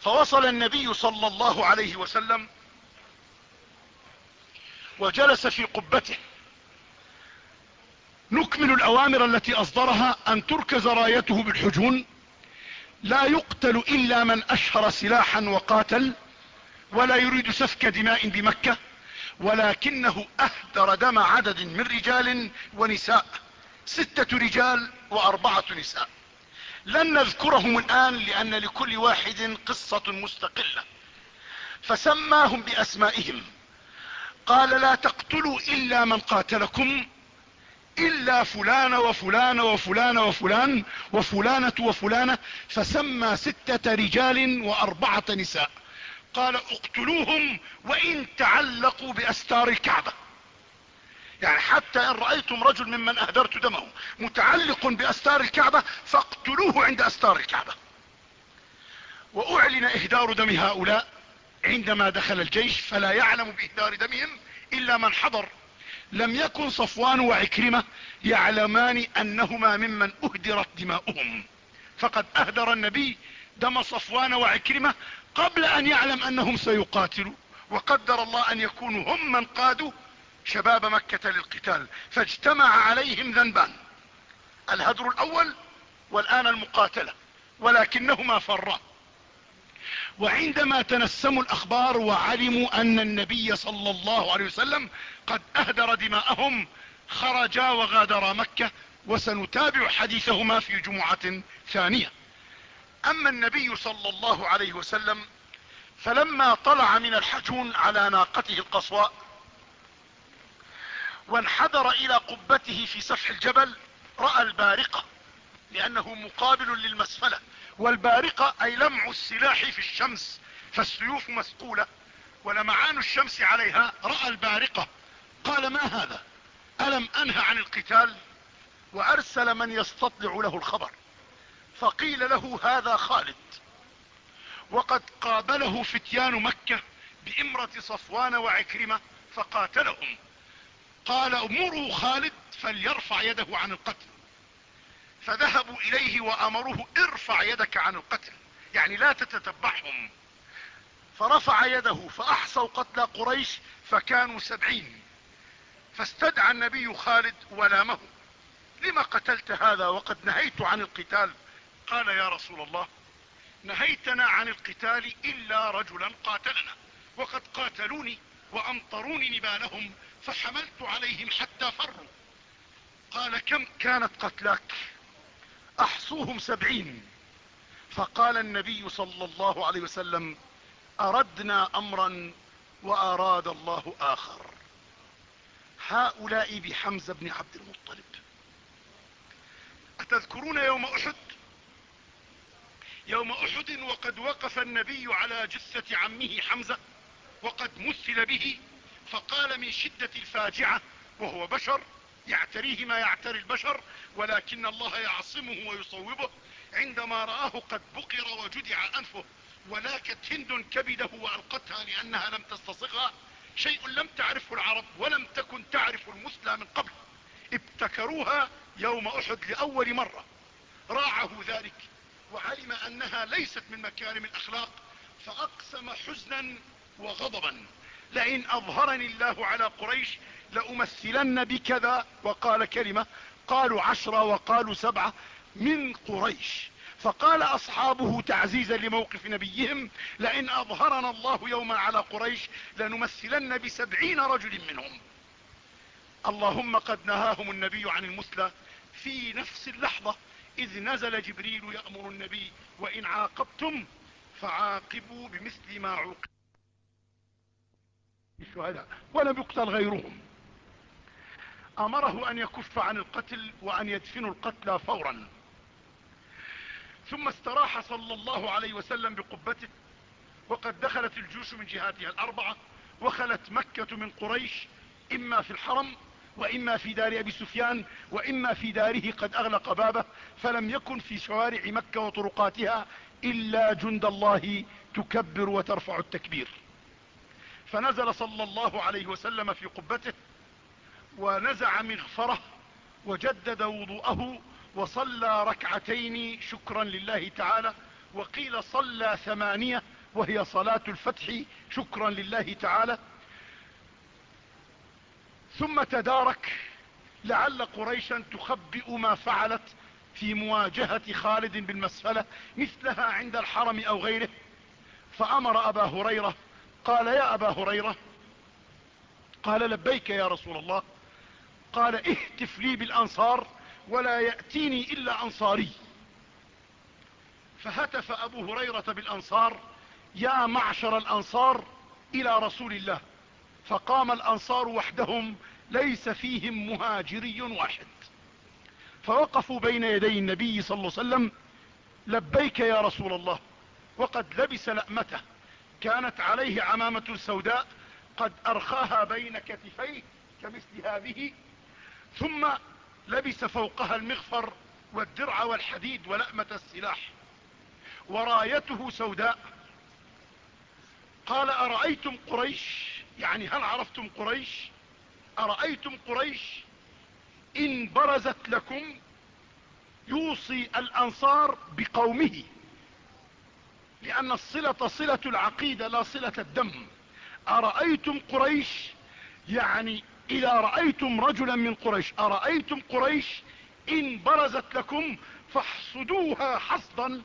فوصل النبي صلى الله عليه وسلم وجلس في قبته. نكمل الأوامر التي أصدرها أن تركز رايته بالحجون. لا يقتل إلا من أشهر سلاحا وقاتل ولا يريد سفك دماء بمكة ولكنه أهدر دم عدد من رجال ونساء ستة رجال وأربعة نساء. لن نذكرهم الآن لأن لكل واحد قصة مستقلة. فسماهم بأسمائهم. قال لا تقتلوا إلا من قاتلكم إلا فلان وفلان وفلان وفلان وفلانة وفلانة. فسمى ستة رجال وأربعة نساء. قال اقتلوهم وإن تعلقوا بأستار الكعبة. يعني حتى إن رأيتم رجل ممن أهدرت دمه متعلق بأستار الكعبة فاقتلوه عند أستار الكعبة. وأعلن إهدار دم هؤلاء عندما دخل الجيش فلا يعلم باهدار دمهم إلا من حضر. لم يكن صفوان وعكرمة يعلمان أنهما ممن أهدرت دماؤهم. فقد أهدر النبي دم صفوان وعكرمة قبل أن يعلم أنهم سيقاتلوا وقدر الله أن يكونوا هم من قادوا شباب مكة للقتال فاجتمع عليهم ذنبان. الهدر الأول والآن المقاتلة ولكنهما فرا وعندما تنسموا الأخبار وعلموا أن النبي صلى الله عليه وسلم قد أهدر دماءهم خرجا وغادرا مكة وسنتابع حديثهما في جمعة ثانية. أما النبي صلى الله عليه وسلم فلما طلع من الحجون على ناقته القصواء وانحدر إلى قبته في سفح الجبل رأى البارقة لأنه مقابل للمسفلة. والبارقة أي لمع السلاح في الشمس فالسيوف مسقولة ولمعان الشمس عليها رأى البارقة. قال ما هذا؟ ألم أنهى عن القتال؟ وأرسل من يستطلع له الخبر. فقيل له هذا خالد. وقد قابله فتيان مكة بإمرة صفوان وعكرمة فقاتلهم. قال امروا خالد فليرفع يده عن القتل. فذهبوا إليه وأمروه ارفع يدك عن القتل يعني لا تتتبعهم. فرفع يده فأحصوا قتل قريش فكانوا سبعين. فاستدعى النبي خالد ولامه. لما قتلت هذا وقد نهيت عن القتال؟ قال يا رسول الله نهيتنا عن القتال إلا رجلا قاتلنا وقد قاتلوني وأمطروني نبالهم فحملت عليهم حتى فروا. قال كم كانت قتلاك؟ أحصوهم سبعين. فقال النبي صلى الله عليه وسلم أردنا أمرا وأراد الله آخر. هؤلاء بحمزة بن عبد المطلب. أتذكرون يوم أحد؟ يوم أحد وقد وقف النبي على جثة عمه حمزة وقد مثل به فقال من شدة الفاجعة وهو بشر يعتريه ما يعتري البشر ولكن الله يعصمه ويصوبه. عندما رآه قد بقر وجدع أنفه ولاكت هند كبده وألقتها لأنها لم تستصغها شيء لم تعرفه العرب ولم تكن تعرف المثلى من قبل. ابتكروها يوم أحد لأول مرة. راعه ذلك وعلم أنها ليست من مكارم الأخلاق فأقسم حزنا وغضبا. لئن أظهرني الله على قريش لأمثلن بكذا وقال كلمة قالوا عشرة وقالوا سبعة من قريش. فقال أصحابه تعزيزا لموقف نبيهم لئن أظهرنا الله يوما على قريش لنمثلن بسبعين رجل منهم. اللهم قد نهاهم النبي عن المثلى في نفس اللحظة إذ نزل جبريل يأمر النبي وإن عاقبتم فعاقبوا بمثل ما عوقب الشهداء. ولم يقتل غيرهم. أمره أن يكف عن القتل وأن يدفنوا القتلى فورا. ثم استراح صلى الله عليه وسلم بقبته وقد دخلت الجيوش من جهاتها الأربعة وخلت مكة من قريش إما في الحرم وإما في دار أبي سفيان وإما في داره قد أغلق بابه فلم يكن في شوارع مكة وطرقاتها إلا جند الله تكبر وترفع التكبير. فنزل صلى الله عليه وسلم في قبته ونزع مغفره وجدد وضوءه وصلى ركعتين شكرا لله تعالى وقيل صلى ثمانية وهي صلاة الفتح شكرا لله تعالى. ثم تدارك لعل قريشا تخبئ ما فعلت في مواجهة خالد بالمسفلة مثلها عند الحرم أو غيره. فأمر أبا هريرة قال يا أبا هريرة قال لبيك يا رسول الله قال اهتف لي بالأنصار ولا يأتيني إلا أنصاري. فهتف أبو هريرة بالأنصار يا معشر الأنصار إلى رسول الله. فقام الأنصار وحدهم ليس فيهم مهاجري واحد. فوقفوا بين يدي النبي صلى الله عليه وسلم لبيك يا رسول الله وقد لبس لأمته. كانت عليه عمامة سوداء قد أرخاها بين كتفيه كمثل هذه ثم لبس فوقها المغفر والدرع والحديد ولأمة السلاح. ورايته سوداء. قال أرأيتم قريش؟ يعني هل عرفتم قريش؟ أرأيتم قريش؟ إن برزت لكم يوصي الأنصار بقومه. لأن الصلة صلة العقيدة لا صلة الدم. أرأيتم قريش؟ يعني إذا رأيتم رجلا من قريش أرأيتم قريش؟ إن برزت لكم فاحصدوها حصدا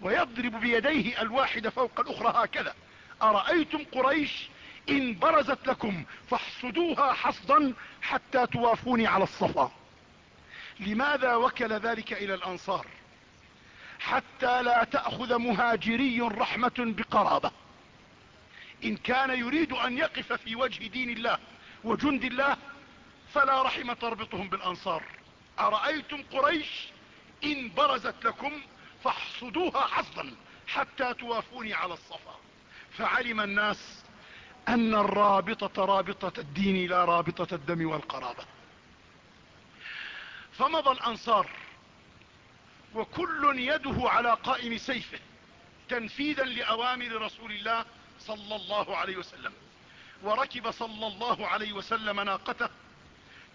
ويضرب بيديه الواحدة فوق الأخرى هكذا. أرأيتم قريش؟ إن برزت لكم فاحصدوها حصدا حتى توافوني على الصفا. لماذا وكل ذلك إلى الأنصار؟ حتى لا تأخذ مهاجري رحمة بقرابة. إن كان يريد أن يقف في وجه دين الله وجند الله فلا رحم تربطهم بالأنصار. أرأيتم قريش إن برزت لكم فاحصدوها حصدا حتى توافوني على الصفا. فعلم الناس أن الرابطة رابطة الدين لا رابطة الدم والقرابة. فمضى الأنصار وكل يده على قائم سيفه تنفيذا لأوامر رسول الله صلى الله عليه وسلم. وركب صلى الله عليه وسلم ناقته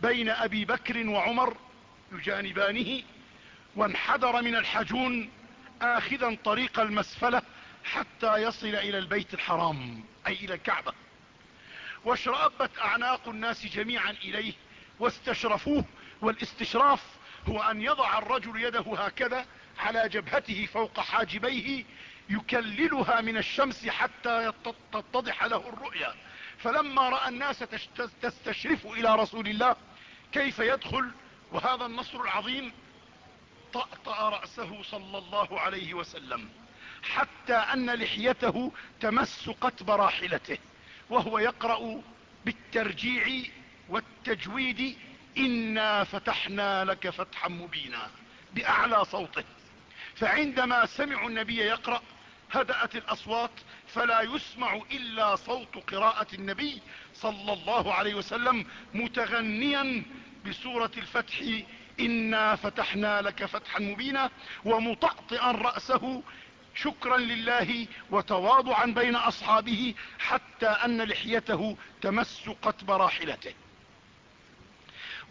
بين أبي بكر وعمر يجانبانه وانحدر من الحجون آخذا طريق المسفلة حتى يصل إلى البيت الحرام أي إلى الكعبة. واشرأبت أعناق الناس جميعا إليه واستشرفوه والاستشراف هو أن يضع الرجل يده هكذا على جبهته فوق حاجبيه يكللها من الشمس حتى تتضح له الرؤيا. فلما رأى الناس تستشرف إلى رسول الله كيف يدخل؟ وهذا النصر العظيم طأطأ رأسه صلى الله عليه وسلم حتى أن لحيته تمس قتب راحلته وهو يقرأ بالترجيع والتجويد إنا فتحنا لك فتحا مبينا بأعلى صوته. فعندما سمعوا النبي يقرأ هدأت الأصوات فلا يسمع إلا صوت قراءة النبي صلى الله عليه وسلم متغنيا بسورة الفتح إنا فتحنا لك فتحا مبينا ومطأطئا رأسه شكرا لله وتواضعا بين أصحابه حتى أن لحيته تمس قتب راحلته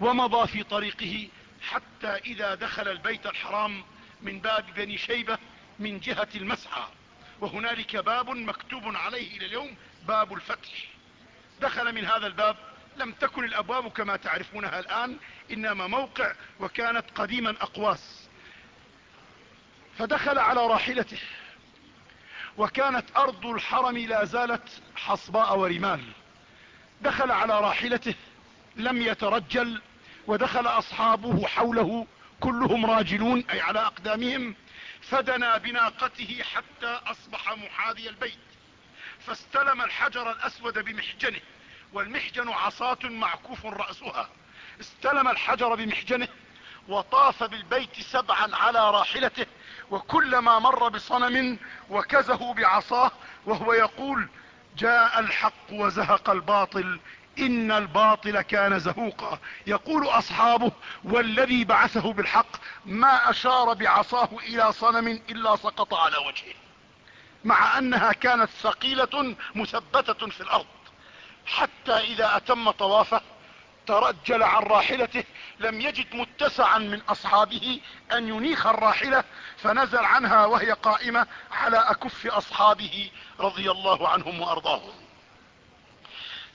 ومضى في طريقه حتى إذا دخل البيت الحرام من باب بني شيبة من جهة المسعى. وهنالك باب مكتوب عليه إلى اليوم باب الفتح. دخل من هذا الباب لم تكن الأبواب كما تعرفونها الآن إنما موقع وكانت قديما أقواس. فدخل على راحلته وكانت أرض الحرم لا زالت حصباء ورمال. دخل على راحلته لم يترجل ودخل أصحابه حوله كلهم راجلون أي على أقدامهم. فدنا بناقته حتى أصبح محاذي البيت. فاستلم الحجر الأسود بمحجنه والمحجن عصاة معكوف رأسها. استلم الحجر بمحجنه وطاف بالبيت سبعا على راحلته وكلما مر بصنم وكزه بعصاه وهو يقول جاء الحق وزهق الباطل إن الباطل كان زهوقا. يقول أصحابه والذي بعثه بالحق ما أشار بعصاه إلى صنم إلا سقط على وجهه مع أنها كانت ثقيلة مثبتة في الأرض. حتى إذا أتم طوافه ترجل عن راحلته لم يجد متسعا من أصحابه أن ينيخ الراحلة فنزل عنها وهي قائمة على أكف أصحابه رضي الله عنهم وأرضاهم.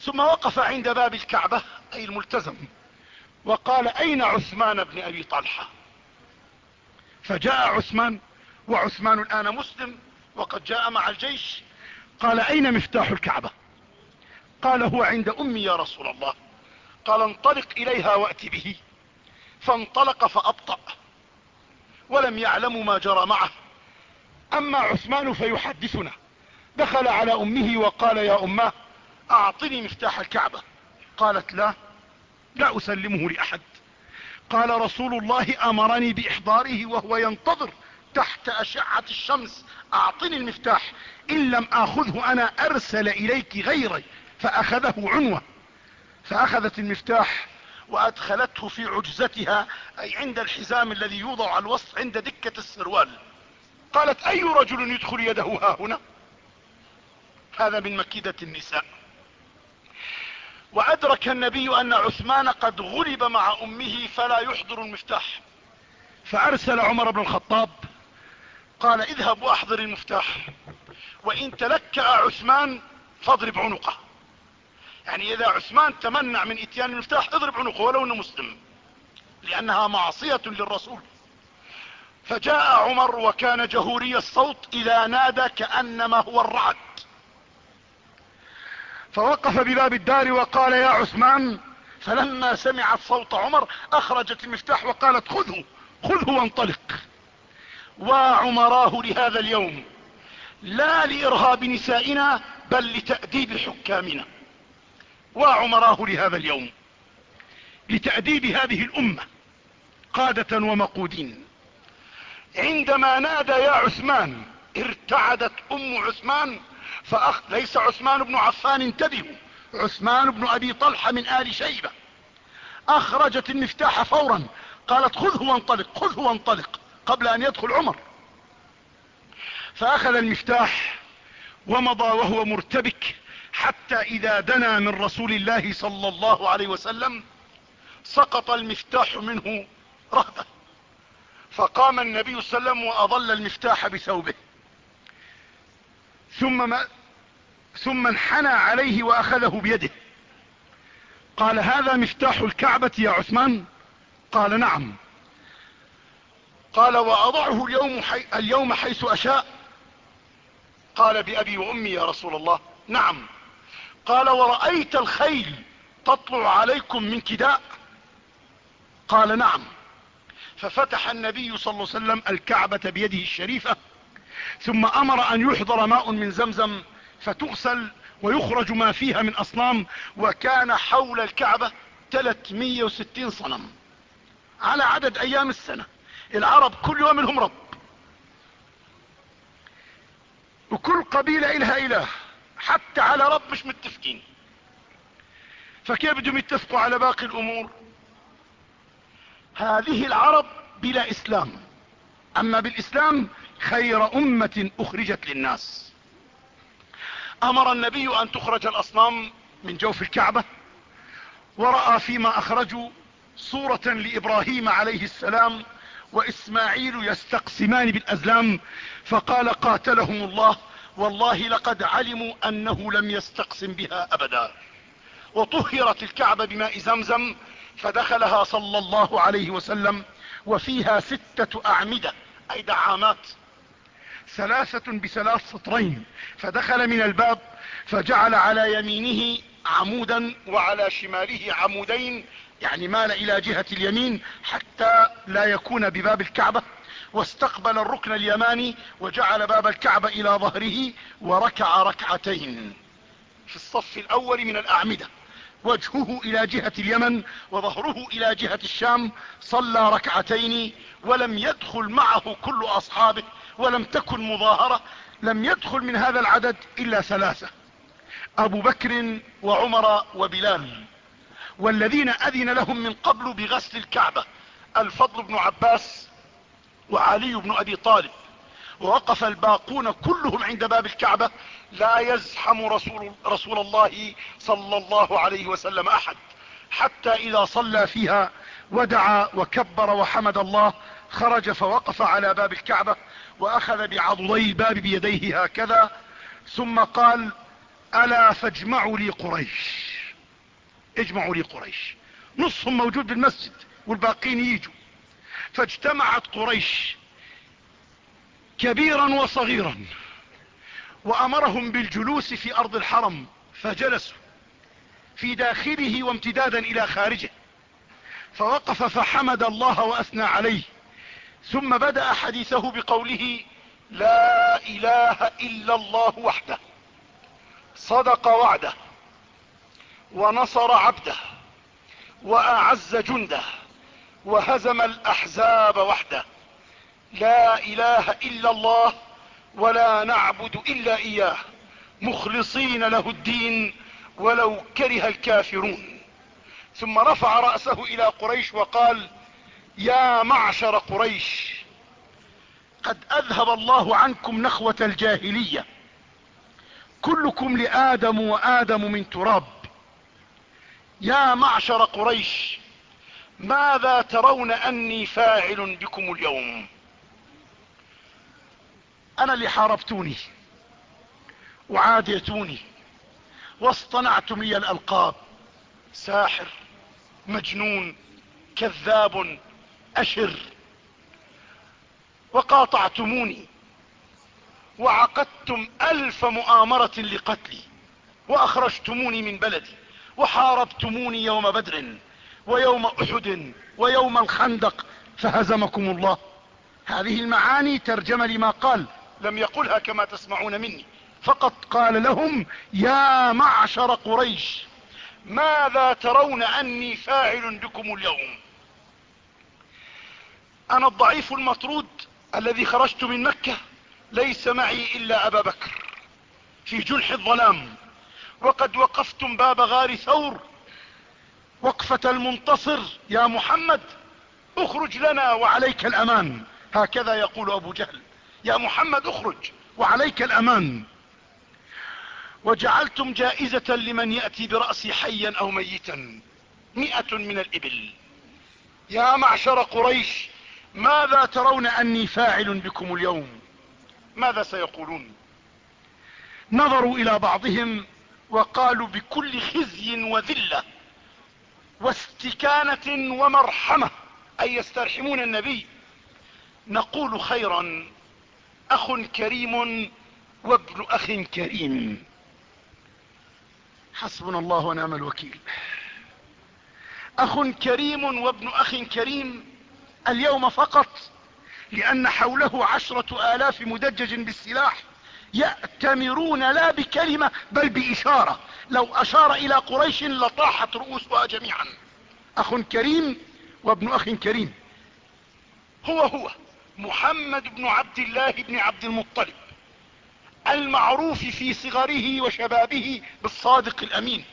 ثم وقف عند باب الكعبة أي الملتزم وقال أين عثمان بن أبي طلحة؟ فجاء عثمان وعثمان الآن مسلم وقد جاء مع الجيش. قال أين مفتاح الكعبة؟ قال هو عند أمي يا رسول الله. قال انطلق إليها وأت به. فانطلق فأبطأ ولم يعلموا ما جرى معه. أما عثمان فيحدثنا. دخل على أمه وقال يا أماه أعطني مفتاح الكعبة. قالت لا لا أسلمه لأحد. قال رسول الله أمرني بإحضاره وهو ينتظر تحت أشعة الشمس. أعطني المفتاح. إن لم آخذه أنا أرسل إليك غيري. فأخذه عنوة. فأخذت المفتاح وأدخلته في عجزتها أي عند الحزام الذي يوضع على الوسط عند دكة السروال. قالت أي رجل يدخل يده ها هنا؟ هذا من مكيدة النساء. وأدرك النبي أن عثمان قد غلب مع أمه فلا يحضر المفتاح. فأرسل عمر بن الخطاب قال اذهب وأحضر المفتاح وإن تلكأ عثمان فاضرب عنقه. يعني إذا عثمان تمنع من إتيان المفتاح اضرب عنقه ولو إنه مسلم لأنها معصية للرسول. فجاء عمر وكان جهوري الصوت إذا نادى كأنما هو الرعد. فوقف بباب الدار وقال يا عثمان فلما سمعت صوت عمر أخرجت المفتاح وقالت خذه خذه وانطلق. وعمراه لهذا اليوم لا لإرهاب نسائنا بل لتأديب حكامنا. وعمراه لهذا اليوم لتأديب هذه الأمة قادة ومقودين. عندما نادى يا عثمان ارتعدت أم عثمان فأخ ليس عثمان بن عفان انتبهوا. عثمان بن أبي طلحة من آل شيبة. أخرجت المفتاح فورا. قالت خذه وانطلق خذه وانطلق قبل أن يدخل عمر. فأخذ المفتاح ومضى وهو مرتبك حتى إذا دنا من رسول الله صلى الله عليه وسلم سقط المفتاح منه رهبة. فقام النبي صلى الله عليه وسلم وأظل المفتاح بثوبه. ثم ما ثم انحنى عليه وأخذه بيده. قال هذا مفتاح الكعبة يا عثمان؟ قال نعم. قال وأضعه اليوم, حي... اليوم حيث أشاء؟ قال بأبي وأمي يا رسول الله. نعم. قال ورأيت الخيل تطلع عليكم من كداء؟ قال نعم. ففتح النبي صلى الله عليه وسلم الكعبة بيده الشريفة ثم أمر أن يحضر ماء من زمزم فتغسل ويخرج ما فيها من أصنام وكان حول الكعبة 360 صنم على عدد أيام السنة. العرب كل يوم لهم رب. وكل قبيلة إلها إله. حتى على رب مش متفقين. فكيف بدهم يتفقوا على باقي الأمور؟ هذه العرب بلا إسلام. أما بالإسلام خير أمة أخرجت للناس. أمر النبي أن تخرج الأصنام من جوف الكعبة ورأى فيما أخرجوا صورة لإبراهيم عليه السلام وإسماعيل يستقسمان بالأزلام فقال قاتلهم الله والله لقد علموا أنه لم يستقسم بها أبدا. وطهرت الكعبة بماء زمزم فدخلها صلى الله عليه وسلم وفيها ستة أعمدة أي دعامات. ثلاثة بثلاث سطرين. فدخل من الباب فجعل على يمينه عمودا وعلى شماله عمودين يعني مال إلى جهة اليمين حتى لا يكون بباب الكعبة. واستقبل الركن اليماني وجعل باب الكعبة إلى ظهره وركع ركعتين. في الصف الأول من الأعمدة. وجهه إلى جهة اليمن وظهره إلى جهة الشام صلى ركعتين ولم يدخل معه كل أصحابه ولم تكن مظاهرة لم يدخل من هذا العدد إلا ثلاثة أبو بكر وعمر وبلال والذين أذن لهم من قبل بغسل الكعبة الفضل بن عباس وعلي بن أبي طالب. ووقف الباقون كلهم عند باب الكعبة لا يزحم رسول, رسول الله صلى الله عليه وسلم أحد حتى إذا صلى فيها ودعا وكبر وحمد الله خرج فوقف على باب الكعبة وأخذ بعضدي الباب بيديه هكذا ثم قال ألا فاجمعوا لي قريش. اجمعوا لي قريش. نصهم موجود بالمسجد والباقين يجوا. فاجتمعت قريش كبيرا وصغيرا وأمرهم بالجلوس في أرض الحرم فجلسوا في داخله وامتدادا إلى خارجه. فوقف فحمد الله وأثنى عليه. ثم بدأ حديثه بقوله لا إله إلا الله وحده صدق وعده ونصر عبده وأعز جنده وهزم الأحزاب وحده لا إله إلا الله ولا نعبد إلا إياه مخلصين له الدين ولو كره الكافرون. ثم رفع رأسه إلى قريش وقال يا معشر قريش قد أذهب الله عنكم نخوة الجاهلية. كلكم لآدم وآدم من تراب. يا معشر قريش ماذا ترون أني فاعل بكم اليوم؟ أنا اللي حاربتوني وعاديتوني واصطنعتم لي الألقاب. ساحر مجنون كذاب. أشر. وقاطعتموني. وعقدتم ألف مؤامرة لقتلي. وأخرجتموني من بلدي. وحاربتموني يوم بدر ويوم أحد ويوم الخندق. فهزمكم الله. هذه المعاني ترجمة لما قال. لم يقلها كما تسمعون مني. فقط قال لهم يا معشر قريش ماذا ترون أني فاعل بكم اليوم؟ أنا الضعيف المطرود الذي خرجت من مكة ليس معي إلا أبا بكر في جنح الظلام. وقد وقفتم باب غار ثور وقفة المنتصر يا محمد اخرج لنا وعليك الأمان. هكذا يقول أبو جهل. يا محمد اخرج وعليك الأمان. وجعلتم جائزة لمن يأتي برأسي حيا أو ميتا مئة من الإبل. يا معشر قريش ماذا ترون أني فاعل بكم اليوم؟ ماذا سيقولون؟ نظروا إلى بعضهم وقالوا بكل خزي وذلة واستكانة ومرحمة أي يسترحمون النبي. نقول خيرا أخ كريم وابن أخ كريم. حسبنا الله ونعم الوكيل. أخ كريم وابن أخ كريم اليوم فقط لأن حوله عشرة آلاف مدجج بالسلاح يأتمرون لا بكلمة بل بإشارة. لو أشار إلى قريش لطاحت رؤوسها جميعا. أخ كريم وابن أخ كريم. هو هو محمد بن عبد الله بن عبد المطلب المعروف في صغره وشبابه بالصادق الأمين.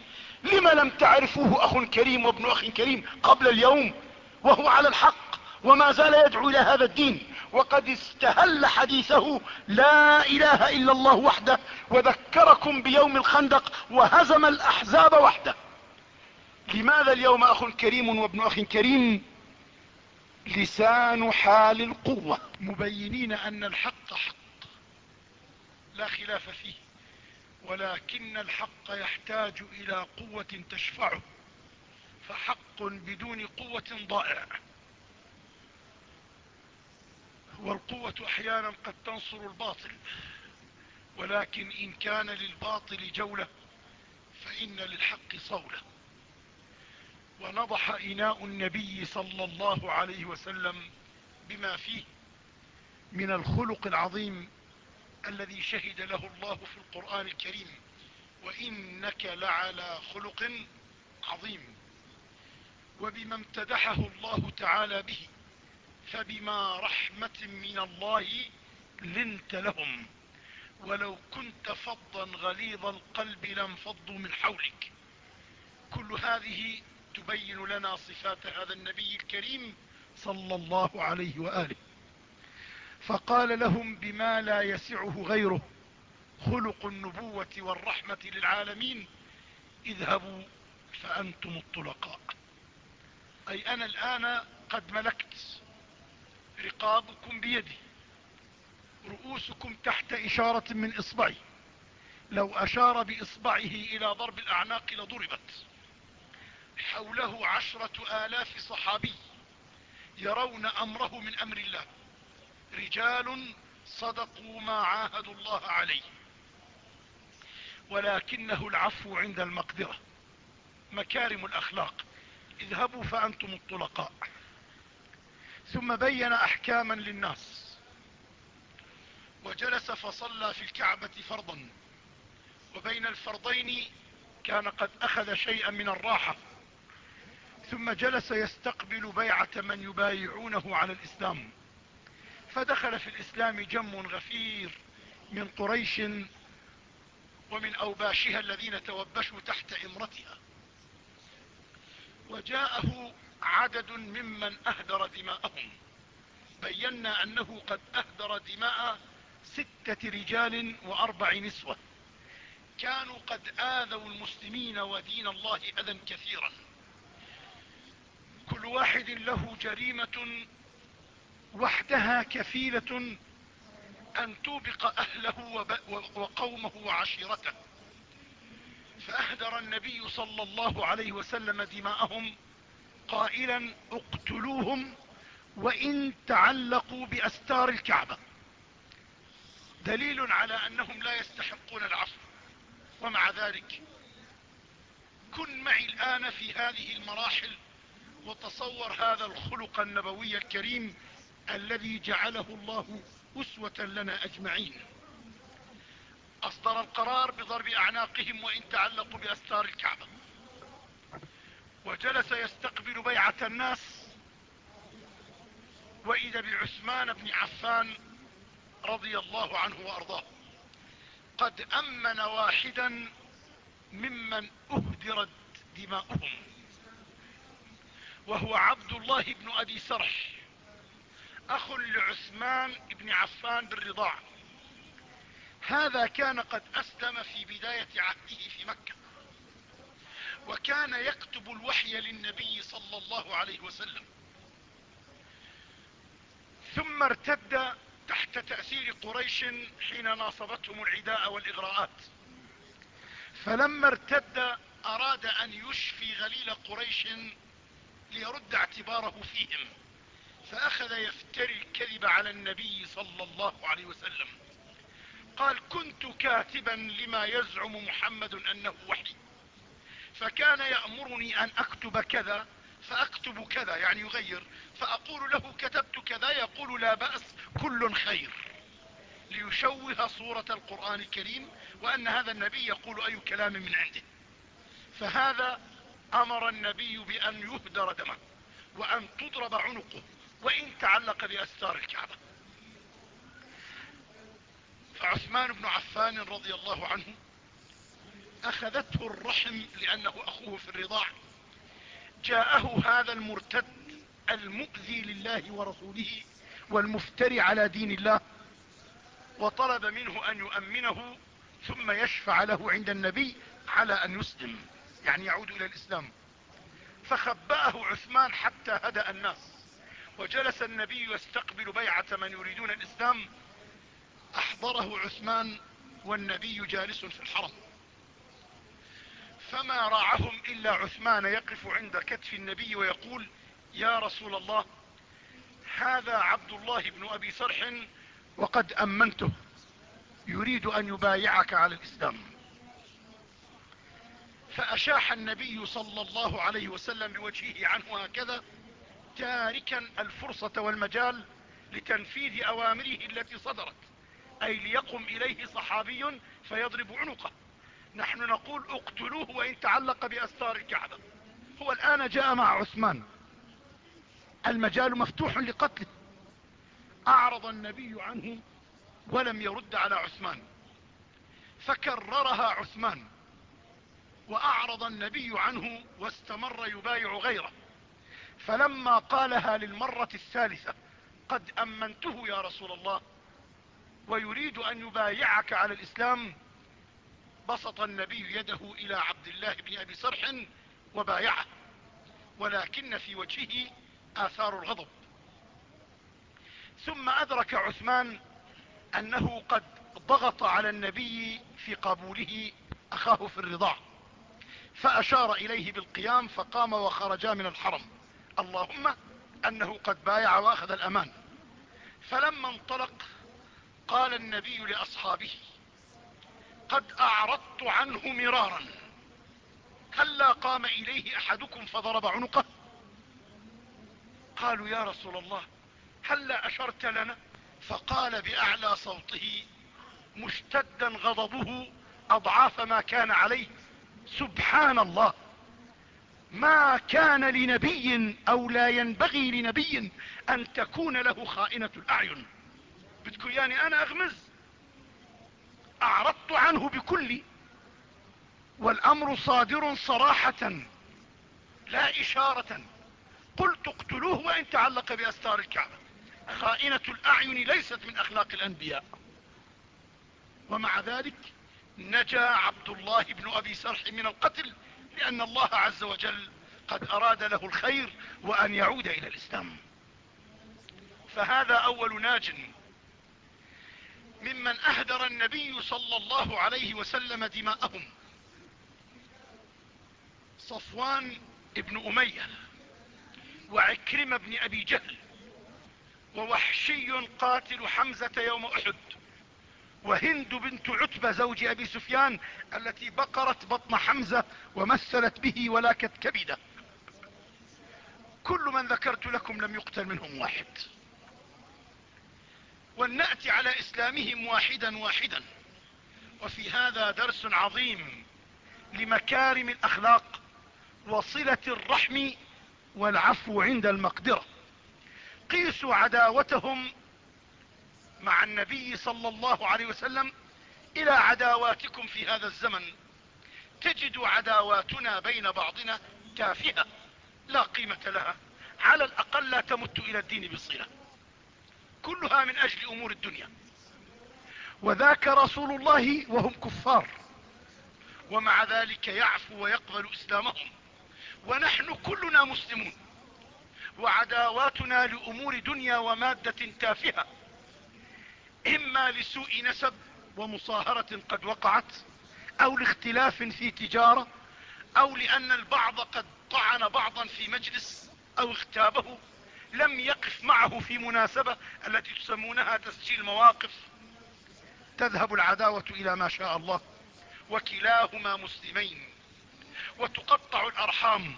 لم لم تعرفوه أخ كريم وابن أخ كريم قبل اليوم وهو على الحق؟ وما زال يدعو إلى هذا الدين. وقد استهل حديثه لا إله إلا الله وحده وذكركم بيوم الخندق وهزم الأحزاب وحده. لماذا اليوم أخ كريم وابن أخ كريم؟ لسان حال القوة. مبينين أن الحق حق. لا خلاف فيه. ولكن الحق يحتاج إلى قوة تشفعه. فحق بدون قوة ضائع. والقوة أحيانا قد تنصر الباطل ولكن إن كان للباطل جولة فإن للحق صولة. ونضح إناء النبي صلى الله عليه وسلم بما فيه من الخلق العظيم الذي شهد له الله في القرآن الكريم وإنك لعلى خلق عظيم. وبما امتدحه الله تعالى به فبما رحمة من الله لنت لهم. ولو كنت فظا غليظ القلب لانفضوا من حولك. كل هذه تبين لنا صفات هذا النبي الكريم صلى الله عليه وآله. فقال لهم بما لا يسعه غيره. خلق النبوة والرحمة للعالمين. اذهبوا فأنتم الطلقاء. أي أنا الآن قد ملكت رقابكم بيدي. رؤوسكم تحت إشارة من إصبعي. لو أشار بإصبعه إلى ضرب الأعناق لضربت. حوله عشرة آلاف صحابي يرون أمره من أمر الله. رجال صدقوا ما عاهدوا الله عليه. ولكنه العفو عند المقدرة. مكارم الأخلاق. اذهبوا فأنتم الطلقاء. ثم بين أحكاما للناس. وجلس فصلى في الكعبة فرضا. وبين الفرضين كان قد أخذ شيئا من الراحة. ثم جلس يستقبل بيعة من يبايعونه على الإسلام. فدخل في الإسلام جم غفير من قريش ومن أوباشها الذين توبشوا تحت إمرتها. وجاءه عدد ممن أهدر دماءهم. بينا أنه قد أهدر دماء ستة رجال وأربع نسوة. كانوا قد آذوا المسلمين ودين الله أذى كثيرا. كل واحد له جريمة وحدها كفيلة أن توبق أهله وقومه وعشيرته. فأهدر النبي صلى الله عليه وسلم دماءهم قائلا اقتلوهم وإن تعلقوا بأستار الكعبة. دليل على أنهم لا يستحقون العفو ومع ذلك كن معي الآن في هذه المراحل وتصور هذا الخلق النبوي الكريم الذي جعله الله أسوة لنا أجمعين. أصدر القرار بضرب أعناقهم وإن تعلقوا بأستار الكعبة. وجلس يستقبل بيعة الناس. وإذا بعثمان بن عفان رضي الله عنه وأرضاه. قد أمن واحدا ممن أهدرت دماؤهم. وهو عبد الله بن أبي سرح أخ لعثمان بن عفان بالرضاع هذا كان قد أسلم في بداية عهده في مكة. وكان يكتب الوحي للنبي صلى الله عليه وسلم. ثم ارتد تحت تأثير قريش حين ناصبتهم العداء والإغراءات. فلما ارتد أراد أن يشفي غليل قريش ليرد اعتباره فيهم. فأخذ يفتري الكذب على النبي صلى الله عليه وسلم. قال كنت كاتبا لما يزعم محمد أنه وحي. فكان يأمرني أن أكتب كذا فأكتب كذا يعني يغير فأقول له كتبت كذا يقول لا بأس كل خير. ليشوه صورة القرآن الكريم وأن هذا النبي يقول أي كلام من عنده. فهذا أمر النبي بأن يهدر دمه وأن تضرب عنقه وإن تعلق بأستار الكعبة. فعثمان بن عفان رضي الله عنه أخذته الرحم لأنه أخوه في الرضاع. جاءه هذا المرتد المؤذي لله ورسوله والمفتري على دين الله وطلب منه أن يؤمنه ثم يشفع له عند النبي على أن يسلم يعني يعود إلى الإسلام. فخبأه عثمان حتى هدأ الناس وجلس النبي يستقبل بيعة من يريدون الإسلام. أحضره عثمان والنبي جالس في الحرم. فما راعهم إلا عثمان يقف عند كتف النبي ويقول يا رسول الله هذا عبد الله بن أبي صرح وقد أمنته يريد أن يبايعك على الإسلام. فأشاح النبي صلى الله عليه وسلم بوجهه عنه هكذا تاركا الفرصة والمجال لتنفيذ أوامره التي صدرت أي ليقم إليه صحابي فيضرب عنقه. نحن نقول اقتلوه وإن تعلق بأستار الكعبة هو الآن جاء مع عثمان. المجال مفتوح لقتله. أعرض النبي عنه ولم يرد على عثمان. فكررها عثمان. وأعرض النبي عنه واستمر يبايع غيره. فلما قالها للمرة الثالثة قد أمنته يا رسول الله ويريد أن يبايعك على الإسلام بسط النبي يده إلى عبد الله بن أبي صرح وبايعه ولكن في وجهه آثار الغضب. ثم أدرك عثمان أنه قد ضغط على النبي في قبوله أخاه في الرضاع فأشار إليه بالقيام فقام وخرجا من الحرم. اللهم أنه قد بايع وأخذ الأمان. فلما انطلق قال النبي لأصحابه قد أعرضت عنه مرارا. هلا قام إليه أحدكم فضرب عنقه. قالوا يا رسول الله هلا أشرت لنا؟ فقال بأعلى صوته مشتدا غضبه أضعاف ما كان عليه. سبحان الله ما كان لنبي أو لا ينبغي لنبي أن تكون له خائنة الأعين. بدكم يعني أنا أغمز؟ أعرضت عنه بكل والأمر صادر صراحة لا إشارة. قلت اقتلوه وإن تعلق بأستار الكعبة. خائنة الأعين ليست من أخلاق الأنبياء. ومع ذلك نجا عبد الله بن أبي سرح من القتل لأن الله عز وجل قد أراد له الخير وأن يعود إلى الإسلام. فهذا أول ناج ممن أهدر النبي صلى الله عليه وسلم دماءهم. صفوان ابن أمية وعكرمة بن أبي جهل ووحشي قاتل حمزة يوم أحد وهند بنت عتبة زوج أبي سفيان التي بقرت بطن حمزة ومثلت به ولكت كبده كل من ذكرت لكم لم يقتل منهم واحد. ولنأتي على إسلامهم واحدا واحدا. وفي هذا درس عظيم لمكارم الأخلاق وصلة الرحم والعفو عند المقدرة. قيسوا عداوتهم مع النبي صلى الله عليه وسلم إلى عداواتكم في هذا الزمن. تجد عداواتنا بين بعضنا تافهة لا قيمة لها. على الأقل لا تمت إلى الدين بصلة كلها من أجل أمور الدنيا. وذاك رسول الله وهم كفار. ومع ذلك يعفو ويقبل إسلامهم. ونحن كلنا مسلمون. وعداواتنا لأمور دنيا ومادة تافهة. إما لسوء نسب ومصاهرة قد وقعت أو لاختلاف في تجارة أو لأن البعض قد طعن بعضا في مجلس أو اغتابه. لم يقف معه في مناسبة التي تسمونها تسجيل مواقف تذهب العداوة إلى ما شاء الله وكلاهما مسلمين وتقطع الأرحام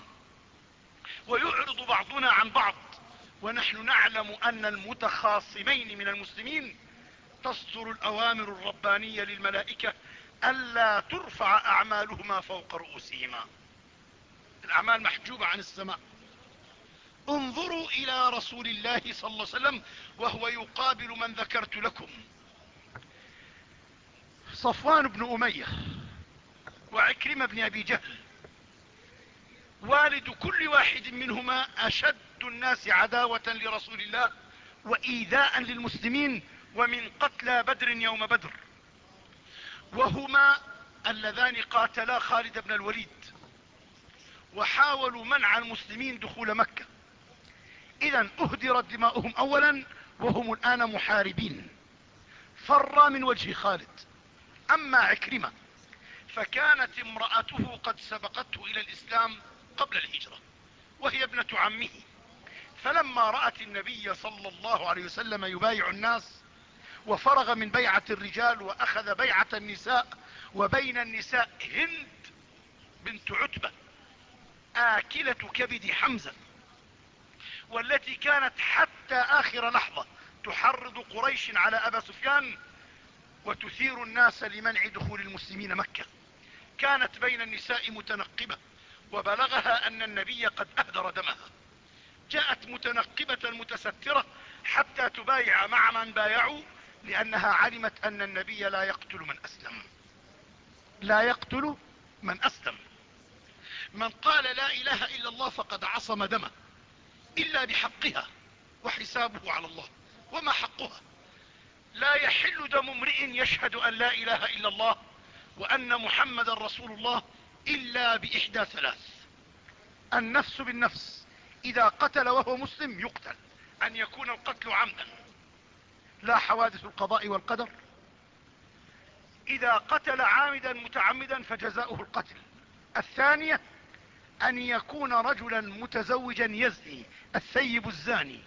ويعرض بعضنا عن بعض ونحن نعلم أن المتخاصمين من المسلمين تصدر الأوامر الربانية للملائكة ألا ترفع أعمالهما فوق رؤوسهما. الأعمال محجوبة عن السماء. انظروا إلى رسول الله صلى الله عليه وسلم وهو يقابل من ذكرت لكم. صفوان بن أمية وعكرمة بن أبي جهل والد كل واحد منهما أشد الناس عداوة لرسول الله وإيذاء للمسلمين ومن قتلى بدر يوم بدر. وهما اللذان قاتلا خالد بن الوليد وحاولوا منع المسلمين دخول مكة. اذا أهدرت دماؤهم اولا وهم الآن محاربين. فر من وجه خالد. أما عكرمة فكانت امرأته قد سبقته إلى الإسلام قبل الهجرة وهي ابنة عمه. فلما رأت النبي صلى الله عليه وسلم يبايع الناس وفرغ من بيعة الرجال وأخذ بيعة النساء وبين النساء هند بنت عتبة آكلة كبد حمزة. والتي كانت حتى آخر لحظة تحرض قريش على أبا سفيان وتثير الناس لمنع دخول المسلمين مكة. كانت بين النساء متنقبة وبلغها أن النبي قد أهدر دمها. جاءت متنقبة متسترة حتى تبايع مع من بايعوا لأنها علمت أن النبي لا يقتل من أسلم. لا يقتل من أسلم. من قال لا إله إلا الله فقد عصم دمه. إلا بحقها وحسابه على الله وما حقها. لا يحل دم امرئ يشهد أن لا إله إلا الله وأن محمد رسول الله إلا بإحدى ثلاث. النفس بالنفس إذا قتل وهو مسلم يقتل أن يكون القتل عمدا. لا حوادث القضاء والقدر. إذا قتل عامدا متعمدا فجزاؤه القتل. الثانية أن يكون رجلا متزوجا يزني الثيب الزاني.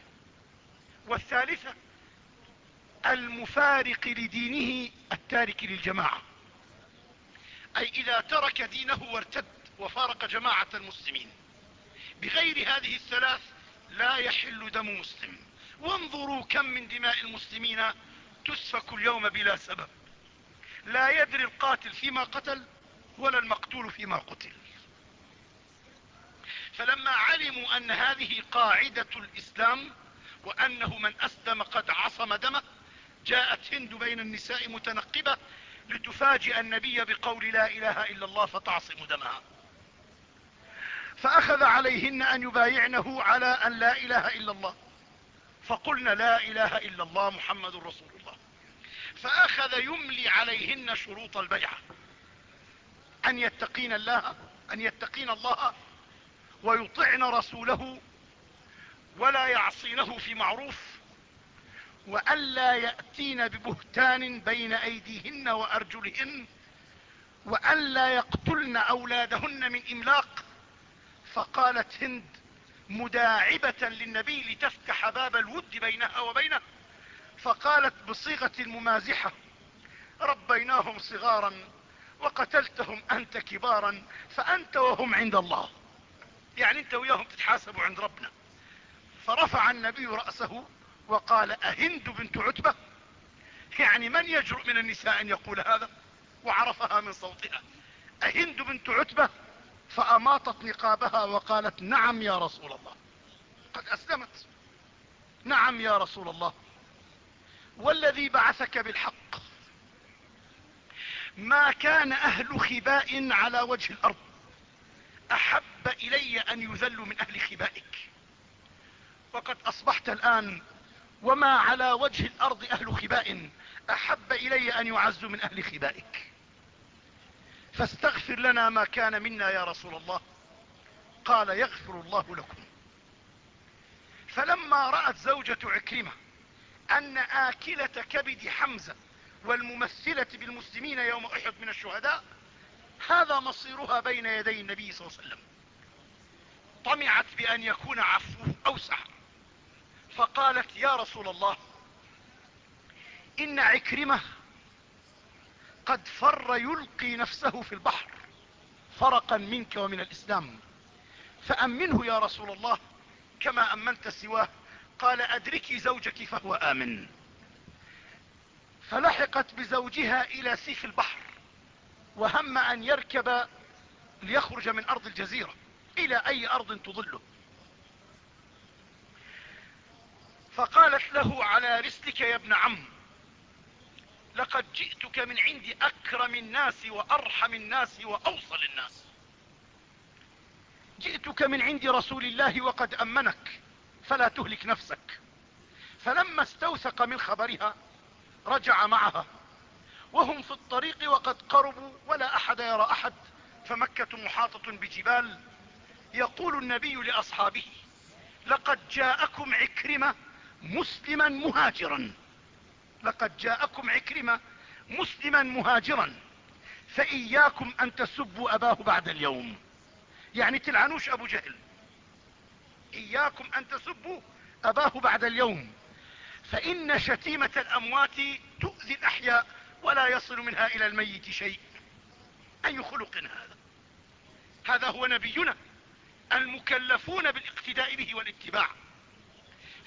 والثالثة المفارق لدينه التارك للجماعة. أي إذا ترك دينه وارتد وفارق جماعة المسلمين. بغير هذه الثلاث لا يحل دم مسلم. وانظروا كم من دماء المسلمين تسفك اليوم بلا سبب. لا يدري القاتل فيما قتل ولا المقتول فيما قتل. فلما علموا أن هذه قاعدة الإسلام وأنه من أسلم قد عصم دمه جاءت هند بين النساء متنقبة لتفاجئ النبي بقول لا إله إلا الله فتعصم دمها. فأخذ عليهن أن يبايعنه على أن لا إله إلا الله. فقلنا لا إله إلا الله محمد رسول الله. فأخذ يملي عليهن شروط البيعة. أن يتقين الله أن يتقين الله ويطعن رسوله ولا يعصينه في معروف وألا يأتين ببهتان بين أيديهن وأرجلهن وألا يقتلن أولادهن من إملاق فقالت هند مداعبة للنبي لتفتح باب الود بينها وبينه فقالت بصيغة الممازحة ربيناهم صغارا وقتلتهم أنت كبارا فأنت وهم عند الله يعني انت وياهم تتحاسبوا عند ربنا. فرفع النبي رأسه وقال أهند بنت عتبة؟ يعني من يجرؤ من النساء أن يقول هذا؟ وعرفها من صوتها. أهند بنت عتبة؟ فأماطت نقابها وقالت نعم يا رسول الله. قد أسلمت. نعم يا رسول الله. والذي بعثك بالحق. ما كان أهل خباء على وجه الأرض. أحب إلي أن يذلوا من أهل خبائك. وقد أصبحت الآن وما على وجه الأرض أهل خباء أحب إلي أن يعزوا من أهل خبائك. فاستغفر لنا ما كان منا يا رسول الله. قال يغفر الله لكم. فلما رأت زوجة عكرمة أن آكلة كبد حمزة والممثلة بالمسلمين يوم أحد من الشهداء هذا مصيرها بين يدي النبي صلى الله عليه وسلم. طمعت بأن يكون عفوه أوسع. فقالت يا رسول الله إن عكرمة قد فر يلقي نفسه في البحر فرقا منك ومن الإسلام. فأمنه يا رسول الله كما أمنت سواه. قال أدركي زوجك فهو آمن. فلحقت بزوجها إلى سيف البحر وهم أن يركب ليخرج من أرض الجزيرة. إلى أي أرض تظله. فقالت له على رسلك يا ابن عم لقد جئتك من عند أكرم الناس وأرحم الناس وأوصل الناس. جئتك من عند رسول الله وقد أمنك فلا تهلك نفسك. فلما استوثق من خبرها رجع معها. وهم في الطريق وقد قربوا ولا أحد يرى أحد. فمكة محاطة بجبال يقول النبي لأصحابه لقد جاءكم عكرمة مسلما مهاجرا. لقد جاءكم عكرمة مسلما مهاجرا. فإياكم أن تسبوا أباه بعد اليوم. يعني تلعنوش أبو جهل. إياكم أن تسبوا أباه بعد اليوم. فإن شتيمة الأموات تؤذي الأحياء ولا يصل منها إلى الميت شيء. أي خلق هذا؟ هذا هو نبينا. المكلفون بالاقتداء به والاتباع.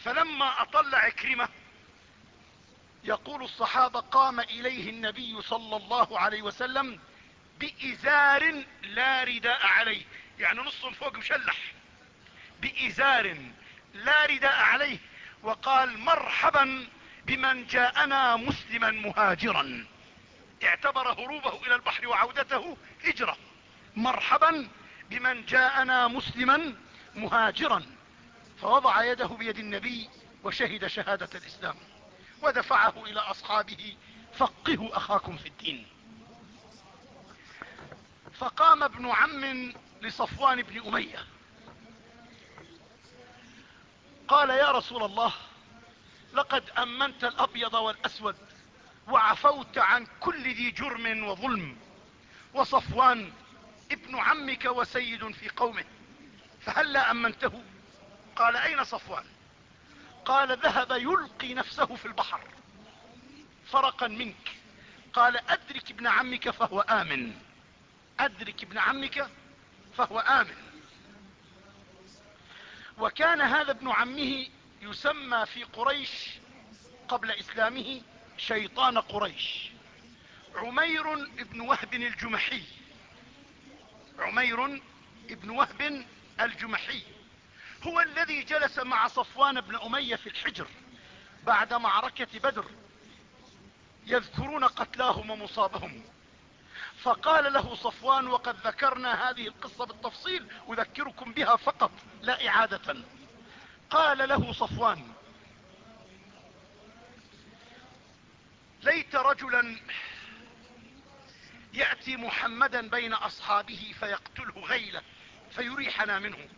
فلما أطل عكرمة يقول الصحابة قام إليه النبي صلى الله عليه وسلم بإزار لا رداء عليه. يعني نص فوق مشلح. بإزار لا رداء عليه. وقال مرحبا بمن جاءنا مسلما مهاجرا. اعتبر هروبه إلى البحر وعودته هجرة. مرحبا بمن جاءنا مسلما مهاجرا فوضع يده بيد النبي وشهد شهادة الإسلام ودفعه إلى أصحابه فقهوا أخاكم في الدين. فقام ابن عم لصفوان بن أمية. قال يا رسول الله لقد أمنت الأبيض والأسود وعفوت عن كل ذي جرم وظلم وصفوان ابن عمك وسيد في قومه فهلا امنته قال أين صفوان؟ قال ذهب يلقي نفسه في البحر فرقا منك. قال أدرك ابن عمك فهو آمن. أدرك ابن عمك فهو آمن. وكان هذا ابن عمه يسمى في قريش قبل إسلامه شيطان قريش عمير ابن وهب الجمحي. عمير ابن وهب الجمحي هو الذي جلس مع صفوان بن أمية في الحجر بعد معركة بدر يذكرون قتلاهم ومصابهم. فقال له صفوان وقد ذكرنا هذه القصة بالتفصيل أذكركم بها فقط لا إعادة. قال له صفوان ليت رجلا يأتي محمدا بين أصحابه فيقتله غيلة فيريحنا منه.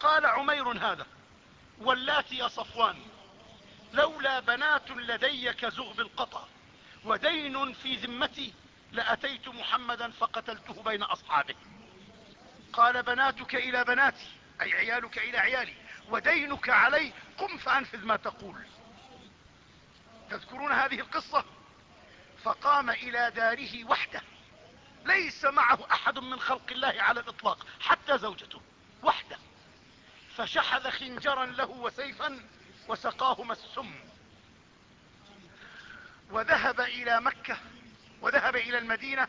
قال عمير هذا واللاتي يا صفوان لولا بنات لدي كزغب القطا ودين في ذمتي لأتيت محمدا فقتلته بين أصحابه. قال بناتك إلى بناتي أي عيالك إلى عيالي ودينك علي قم فأنفذ ما تقول. تذكرون هذه القصة؟ فقام إلى داره وحده. ليس معه أحد من خلق الله على الاطلاق حتى زوجته وحده. فشحذ خنجرا له وسيفا وسقاهما السم. وذهب إلى مكة وذهب إلى المدينة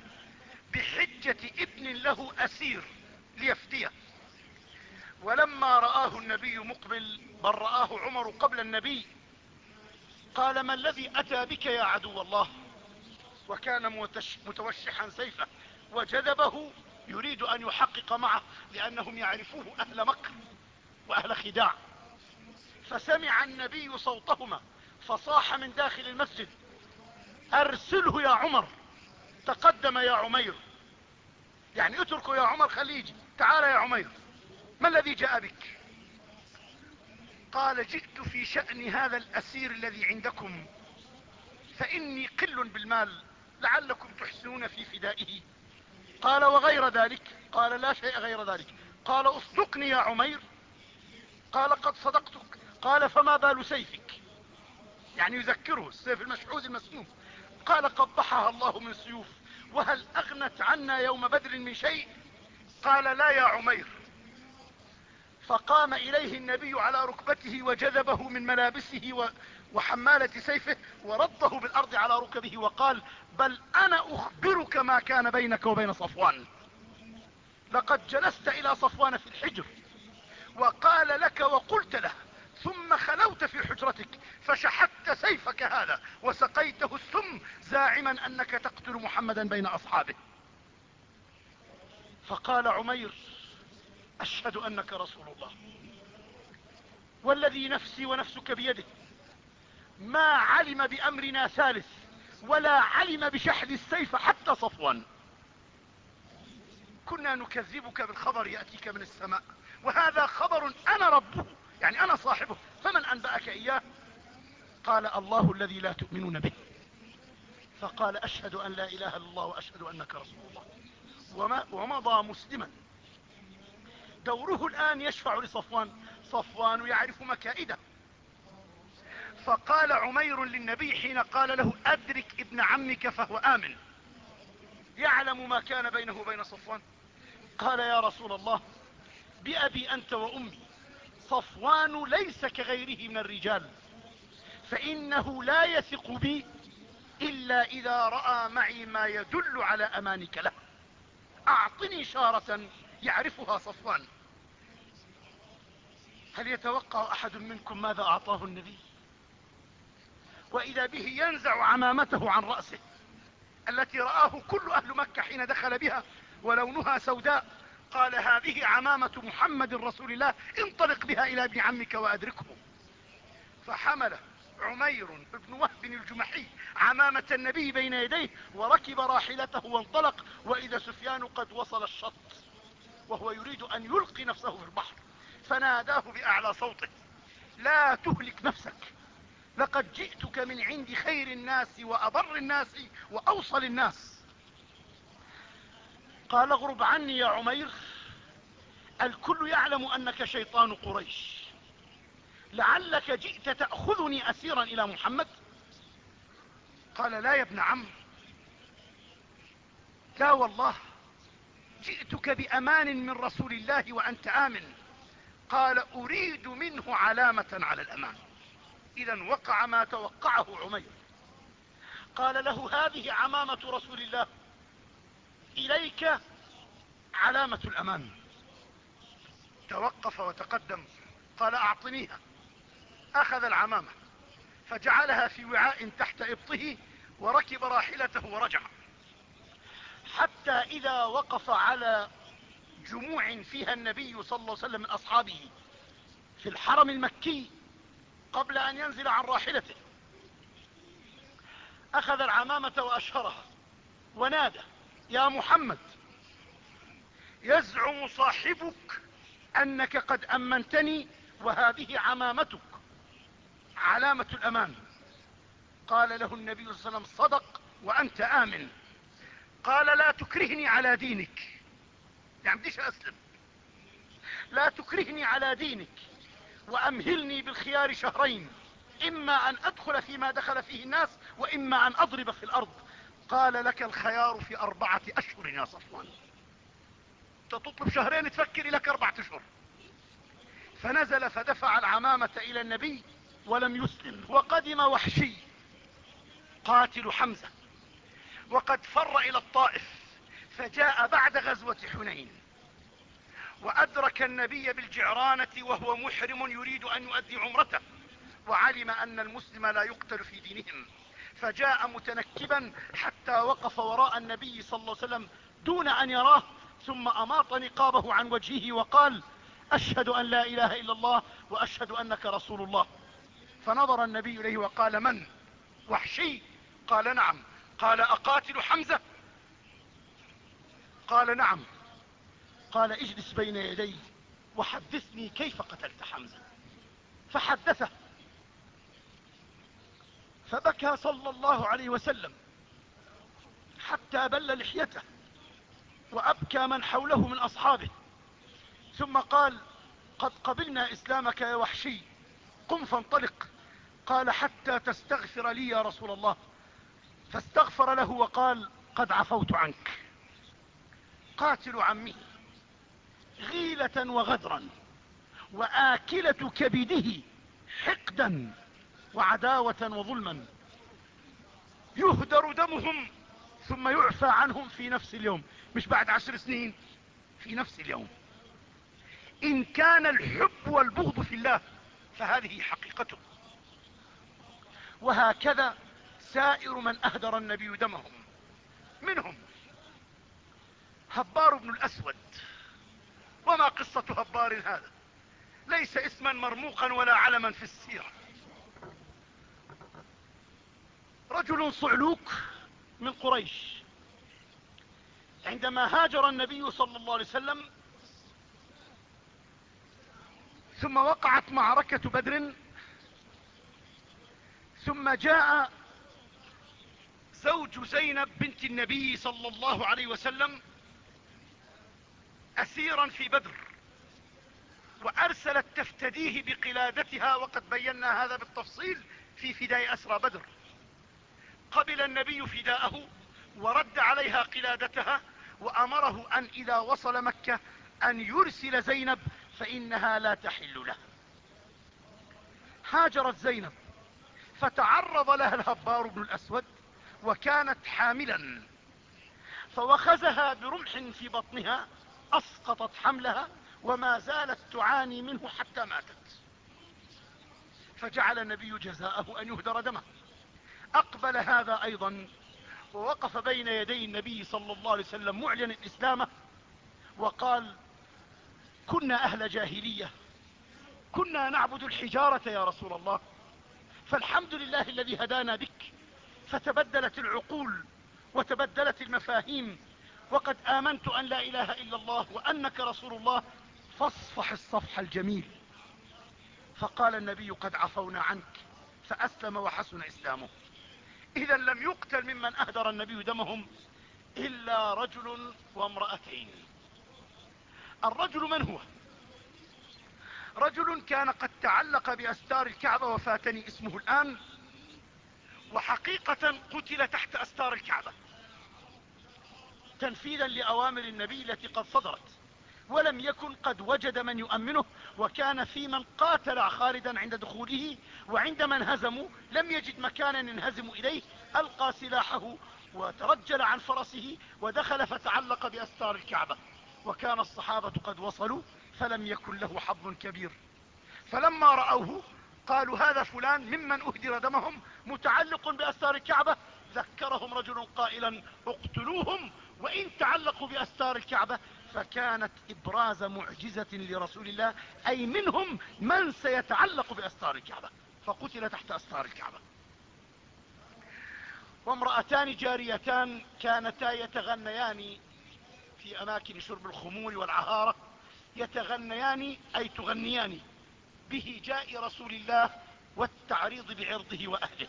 بحجة ابن له أسير ليفتيه ولما رآه النبي مقبل بل رآه عمر قبل النبي قال ما الذي أتى بك يا عدو الله؟ وكان متوشحا سيفه وجذبه يريد أن يحقق معه لأنهم يعرفوه أهل مكر وأهل خداع. فسمع النبي صوتهما فصاح من داخل المسجد أرسله يا عمر. تقدم يا عمير. يعني اتركه يا عمر خليه يجي. تعال يا عمير. ما الذي جاء بك؟ قال جئت في شأن هذا الأسير الذي عندكم فإني قل بالمال. لعلكم تحسنون في فدائه. قال وغير ذلك قال لا شيء غير ذلك. قال اصدقني يا عمير. قال قد صدقتك. قال فما بال سيفك؟ يعني يذكره السيف المشحوذ المسموم. قال قبحها الله من سيوف. وهل أغنت عنا يوم بدر من شيء؟ قال لا يا عمير. فقام إليه النبي على ركبته وجذبه من ملابسه وحمالة سيفه ورده بالأرض على ركبه وقال بل أنا أخبرك ما كان بينك وبين صفوان. لقد جلست إلى صفوان في الحجر وقال لك وقلت له ثم خلوت في حجرتك فشحذت سيفك هذا وسقيته السم زاعما أنك تقتل محمدا بين أصحابه. فقال عمير أشهد أنك رسول الله والذي نفسي ونفسك بيده ما علم بأمرنا ثالث ولا علم بشحذ السيف حتى صفوان. كنا نكذبك بالخبر يأتيك من السماء وهذا خبر أنا ربه يعني أنا صاحبه. فمن أنبأك إياه؟ قال الله الذي لا تؤمنون به. فقال أشهد أن لا إله إلا الله وأشهد أنك رسول الله. وما ومضى مسلما. دوره الآن يشفع لصفوان. صفوان يعرف مكائده. فقال عمير للنبي حين قال له أدرك ابن عمك فهو آمن. يعلم ما كان بينه وبين صفوان؟ قال يا رسول الله بأبي أنت وأمي. صفوان ليس كغيره من الرجال. فإنه لا يثق بي إلا إذا رأى معي ما يدل على أمانك له. أعطني شارة يعرفها صفوان. هل يتوقع أحد منكم ماذا أعطاه النبي؟ وإذا به ينزع عمامته عن رأسه التي رآه كل أهل مكة حين دخل بها ولونها سوداء قال هذه عمامة محمد رسول الله انطلق بها إلى ابن عمك وأدركه. فحمل عمير بن وهب الجمحي عمامة النبي بين يديه وركب راحلته وانطلق وإذا سفيان قد وصل الشط وهو يريد أن يلقي نفسه في البحر فناداه بأعلى صوته لا تهلك نفسك لقد جئتك من عند خير الناس وابر الناس وأوصل الناس. قال اغرب عني يا عمير الكل يعلم أنك شيطان قريش. لعلك جئت تأخذني أسيرا إلى محمد؟ قال لا يا ابن عم. لا والله جئتك بأمان من رسول الله وأنت آمن. قال أريد منه علامة على الأمان. إذا وقع ما توقعه عمير. قال له هذه عمامة رسول الله. إليك علامة الأمان. توقف وتقدم. قال أعطنيها. أخذ العمامة فجعلها في وعاء تحت إبطه وركب راحلته ورجع. حتى إذا وقف على جموع فيها النبي صلى الله عليه وسلم من أصحابه في الحرم المكي قبل أن ينزل عن راحلته. أخذ العمامة وأشهرها ونادى يا محمد يزعم صاحبك أنك قد أمنتني وهذه عمامتك علامة الأمان. قال له النبي صلى الله عليه وسلم صدق وأنت آمن. قال لا تكرهني على دينك. يعني بديش أسلم؟ لا تكرهني على دينك. وأمهلني بالخيار شهرين إما أن أدخل فيما دخل فيه الناس وإما أن أضرب في الأرض. قال لك الخيار في أربعة أشهر يا صفوان. انت تطلب شهرين تفكر لك أربعة أشهر. فنزل فدفع العمامة إلى النبي ولم يسلم وقدم وحشي. قاتل حمزة. وقد فر إلى الطائف فجاء بعد غزوة حنين. وأدرك النبي بالجعرانة وهو محرم يريد أن يؤدي عمرته وعلم أن المسلم لا يقتل في دينهم. فجاء متنكبا حتى وقف وراء النبي صلى الله عليه وسلم دون أن يراه ثم أماط نقابه عن وجهه وقال أشهد أن لا إله إلا الله وأشهد أنك رسول الله. فنظر النبي إليه وقال من؟ وحشي. قال نعم. قال أقاتل حمزة؟ قال نعم. قال اجلس بين يدي وحدثني كيف قتلت حمزة. فحدثه. فبكى صلى الله عليه وسلم حتى بل لحيته وأبكى من حوله من أصحابه. ثم قال قد قبلنا إسلامك يا وحشي. قم فانطلق. قال حتى تستغفر لي يا رسول الله. فاستغفر له وقال قد عفوت عنك. قاتل عمه غيلة وغدرا وآكلة كبده حقدا وعداوة وظلما. يهدر دمهم ثم يعفى عنهم في نفس اليوم. مش بعد عشر سنين في نفس اليوم. إن كان الحب والبغض في الله فهذه حقيقته وهكذا سائر من أهدر النبي دمهم منهم هبار بن الأسود وما قصة هبار هذا؟ ليس اسما مرموقا ولا علما في السيرة. رجل صعلوك من قريش. عندما هاجر النبي صلى الله عليه وسلم ثم وقعت معركة بدر ثم جاء زوج زينب بنت النبي صلى الله عليه وسلم أسيرا في بدر وأرسلت تفتديه بقلادتها وقد بينا هذا بالتفصيل في فداء أسرى بدر. قبل النبي فداءه ورد عليها قلادتها وأمره أن إذا وصل مكة أن يرسل زينب فإنها لا تحل له. هاجرت زينب فتعرض لها الهبار بن الأسود وكانت حاملا فوخزها برمح في بطنها أسقطت حملها وما زالت تعاني منه حتى ماتت. فجعل النبي جزاءه أن يهدر دمه. أقبل هذا أيضا ووقف بين يدي النبي صلى الله عليه وسلم معلنا اسلامه وقال كنا أهل جاهلية. كنا نعبد الحجارة يا رسول الله. فالحمد لله الذي هدانا بك. فتبدلت العقول وتبدلت المفاهيم وقد آمنت أن لا إله إلا الله وأنك رسول الله فاصفح الصفح الجميل. فقال النبي قد عفونا عنك فأسلم وحسن إسلامه. إذا لم يقتل ممن أهدر النبي دمهم إلا رجل وامرأتين. الرجل من هو؟ رجل كان قد تعلق بأستار الكعبة وفاتني اسمه الآن وحقيقة قتل تحت أستار الكعبة. تنفيذا لأوامر النبي التي قد صدرت ولم يكن قد وجد من يؤمنه وكان في من قاتل خالدا عند دخوله وعندما انهزموا لم يجد مكانا ينهزم إليه ألقى سلاحه وترجل عن فرسه ودخل فتعلق بأستار الكعبة. وكان الصحابة قد وصلوا فلم يكن له حظ كبير. فلما رأوه قالوا هذا فلان ممن أهدر دمهم متعلق بأستار الكعبة ذكرهم رجل قائلا اقتلوهم وإن تعلقوا بأستار الكعبة. فكانت إبراز معجزة لرسول الله أي منهم من سيتعلق بأستار الكعبة. فقتل تحت أستار الكعبة. وامرأتان جاريتان كانتا يتغنيان في أماكن شرب الخمور والعهارة يتغنيان أي تغنيان بهجاء رسول الله والتعريض بعرضه وأهله.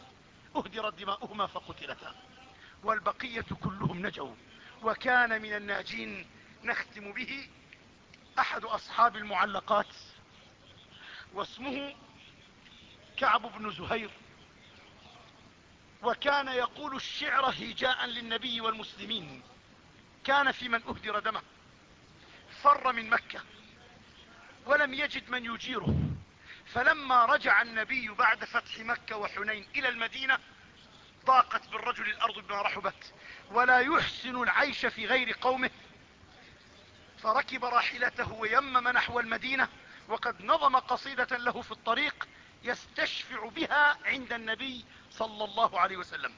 اهدرت دماؤهما فقتلتا. والبقية كلهم نجوا. وكان من الناجين نختم به أحد أصحاب المعلقات واسمه كعب بن زهير. وكان يقول الشعر هجاء للنبي والمسلمين. كان في من أهدر دمه. فر من مكة. ولم يجد من يجيره. فلما رجع النبي بعد فتح مكة وحنين إلى المدينة ضاقت بالرجل الأرض بما رحبت ولا يحسن العيش في غير قومه. فركب راحلته ويمم نحو المدينة وقد نظم قصيدة له في الطريق يستشفع بها عند النبي صلى الله عليه وسلم.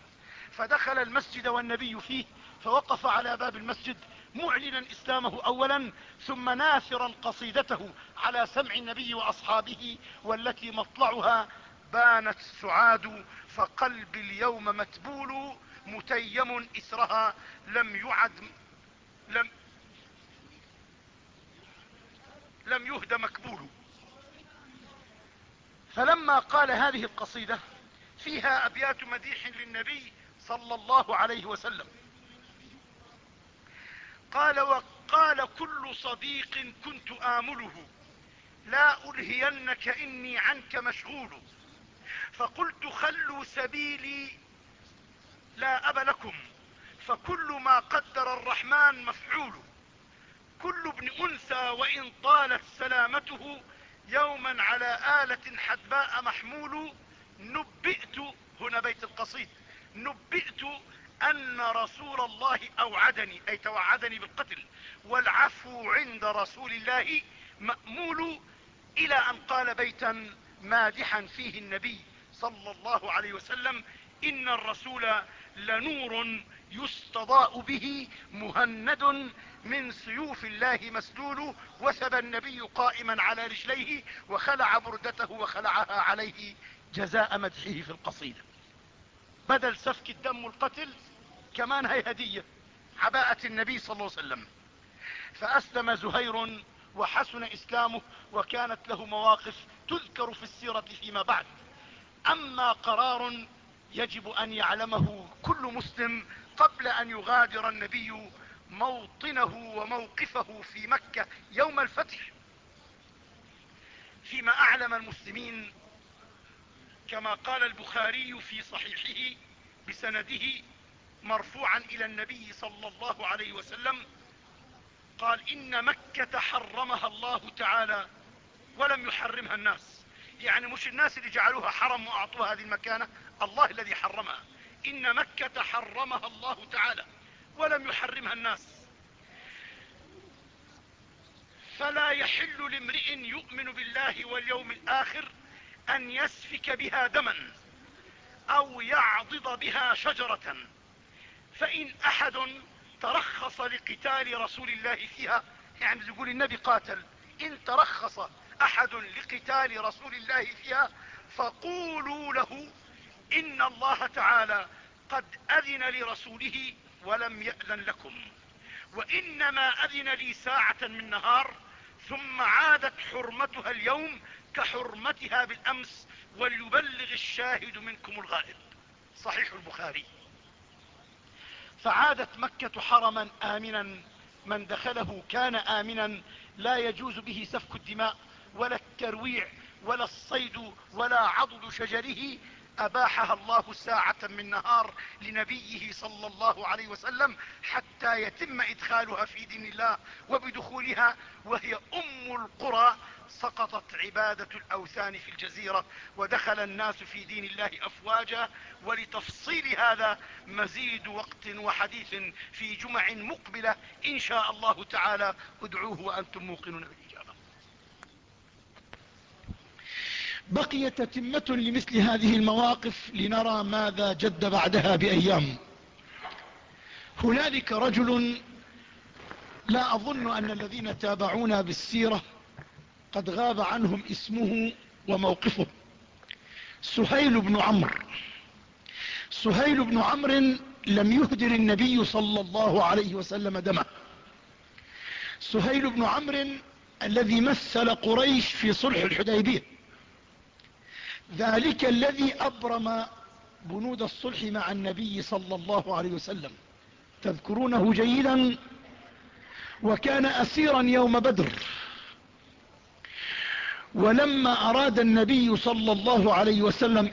فدخل المسجد والنبي فيه فوقف على باب المسجد معلنا إسلامه اولا ثم ناثرا قصيدته على سمع النبي وأصحابه والتي مطلعها بانت السعاد فقلبي اليوم متبول متيم اثرها لم يعد لم لم يهد مكبول. فلما قال هذه القصيدة فيها أبيات مديح للنبي صلى الله عليه وسلم. قال وقال كل صديق كنت آمله لا ألهينك إني عنك مشغول. فقلت خلوا سبيلي لا أب لكم فكل ما قدر الرحمن مفعول. كل ابن أنثى وإن طالت سلامته يوما على آلة حدباء محمول. نبئت هنا بيت القصيد نبئت أن رسول الله أوعدني أي توعدني بالقتل والعفو عند رسول الله مأمول إلى أن قال بيتا مادحا فيه النبي صلى الله عليه وسلم إن الرسول لنور يستضاء به مهند من سيوف الله مسلول وثب النبي قائما على رجليه وخلع بردته وخلعها عليه جزاء مدحه في القصيدة. بدل سفك الدم والقتل كمان هي هدية عباءة النبي صلى الله عليه وسلم. فأسلم زهير وحسن إسلامه وكانت له مواقف تذكر في السيرة فيما بعد. أما قرار يجب أن يعلمه كل مسلم قبل أن يغادر النبي موطنه وموقفه في مكة يوم الفتح. فيما أعلم المسلمين كما قال البخاري في صحيحه بسنده مرفوعا إلى النبي صلى الله عليه وسلم قال إن مكة حرمها الله تعالى ولم يحرمها الناس. يعني مش الناس اللي جعلوها حرم وأعطوها هذه المكانة الله الذي حرمها. إن مكة حرمها الله تعالى ولم يحرمها الناس. فلا يحل لامرئ يؤمن بالله واليوم الآخر أن يسفك بها دما أو يعضد بها شجرة. فإن أحد ترخص لقتال رسول الله فيها يعني يقول النبي قاتل إن ترخص أحد لقتال رسول الله فيها فقولوا له إن الله تعالى قد أذن لرسوله ولم يأذن لكم وإنما أذن لي ساعة من نهار ثم عادت حرمتها اليوم كحرمتها بالأمس وليبلغ الشاهد منكم الغائب. صحيح البخاري. فعادت مكة حرما آمنا. من دخله كان آمنا. لا يجوز به سفك الدماء ولا الترويع ولا الصيد ولا عضد شجره. أباحها الله ساعة من نهار لنبيه صلى الله عليه وسلم حتى يتم إدخالها في دين الله وبدخولها وهي أم القرى. سقطت عبادة الأوثان في الجزيرة ودخل الناس في دين الله أفواجا ولتفصيل هذا مزيد وقت وحديث في جمع مقبلة. إن شاء الله تعالى ادعوه وأنتم موقنون بالإجابة. بقي تتمة لمثل هذه المواقف لنرى ماذا جد بعدها بأيام. هنالك رجل لا أظن أن الذين تابعونا بالسيرة قد غاب عنهم اسمه وموقفه. سهيل بن عمرو. سهيل بن عمرو لم يهدر النبي صلى الله عليه وسلم دمه. سهيل بن عمرو الذي مثل قريش في صلح الحديبية. ذلك الذي أبرم بنود الصلح مع النبي صلى الله عليه وسلم. تذكرونه جيدا. وكان أسيرا يوم بدر. ولما أراد النبي صلى الله عليه وسلم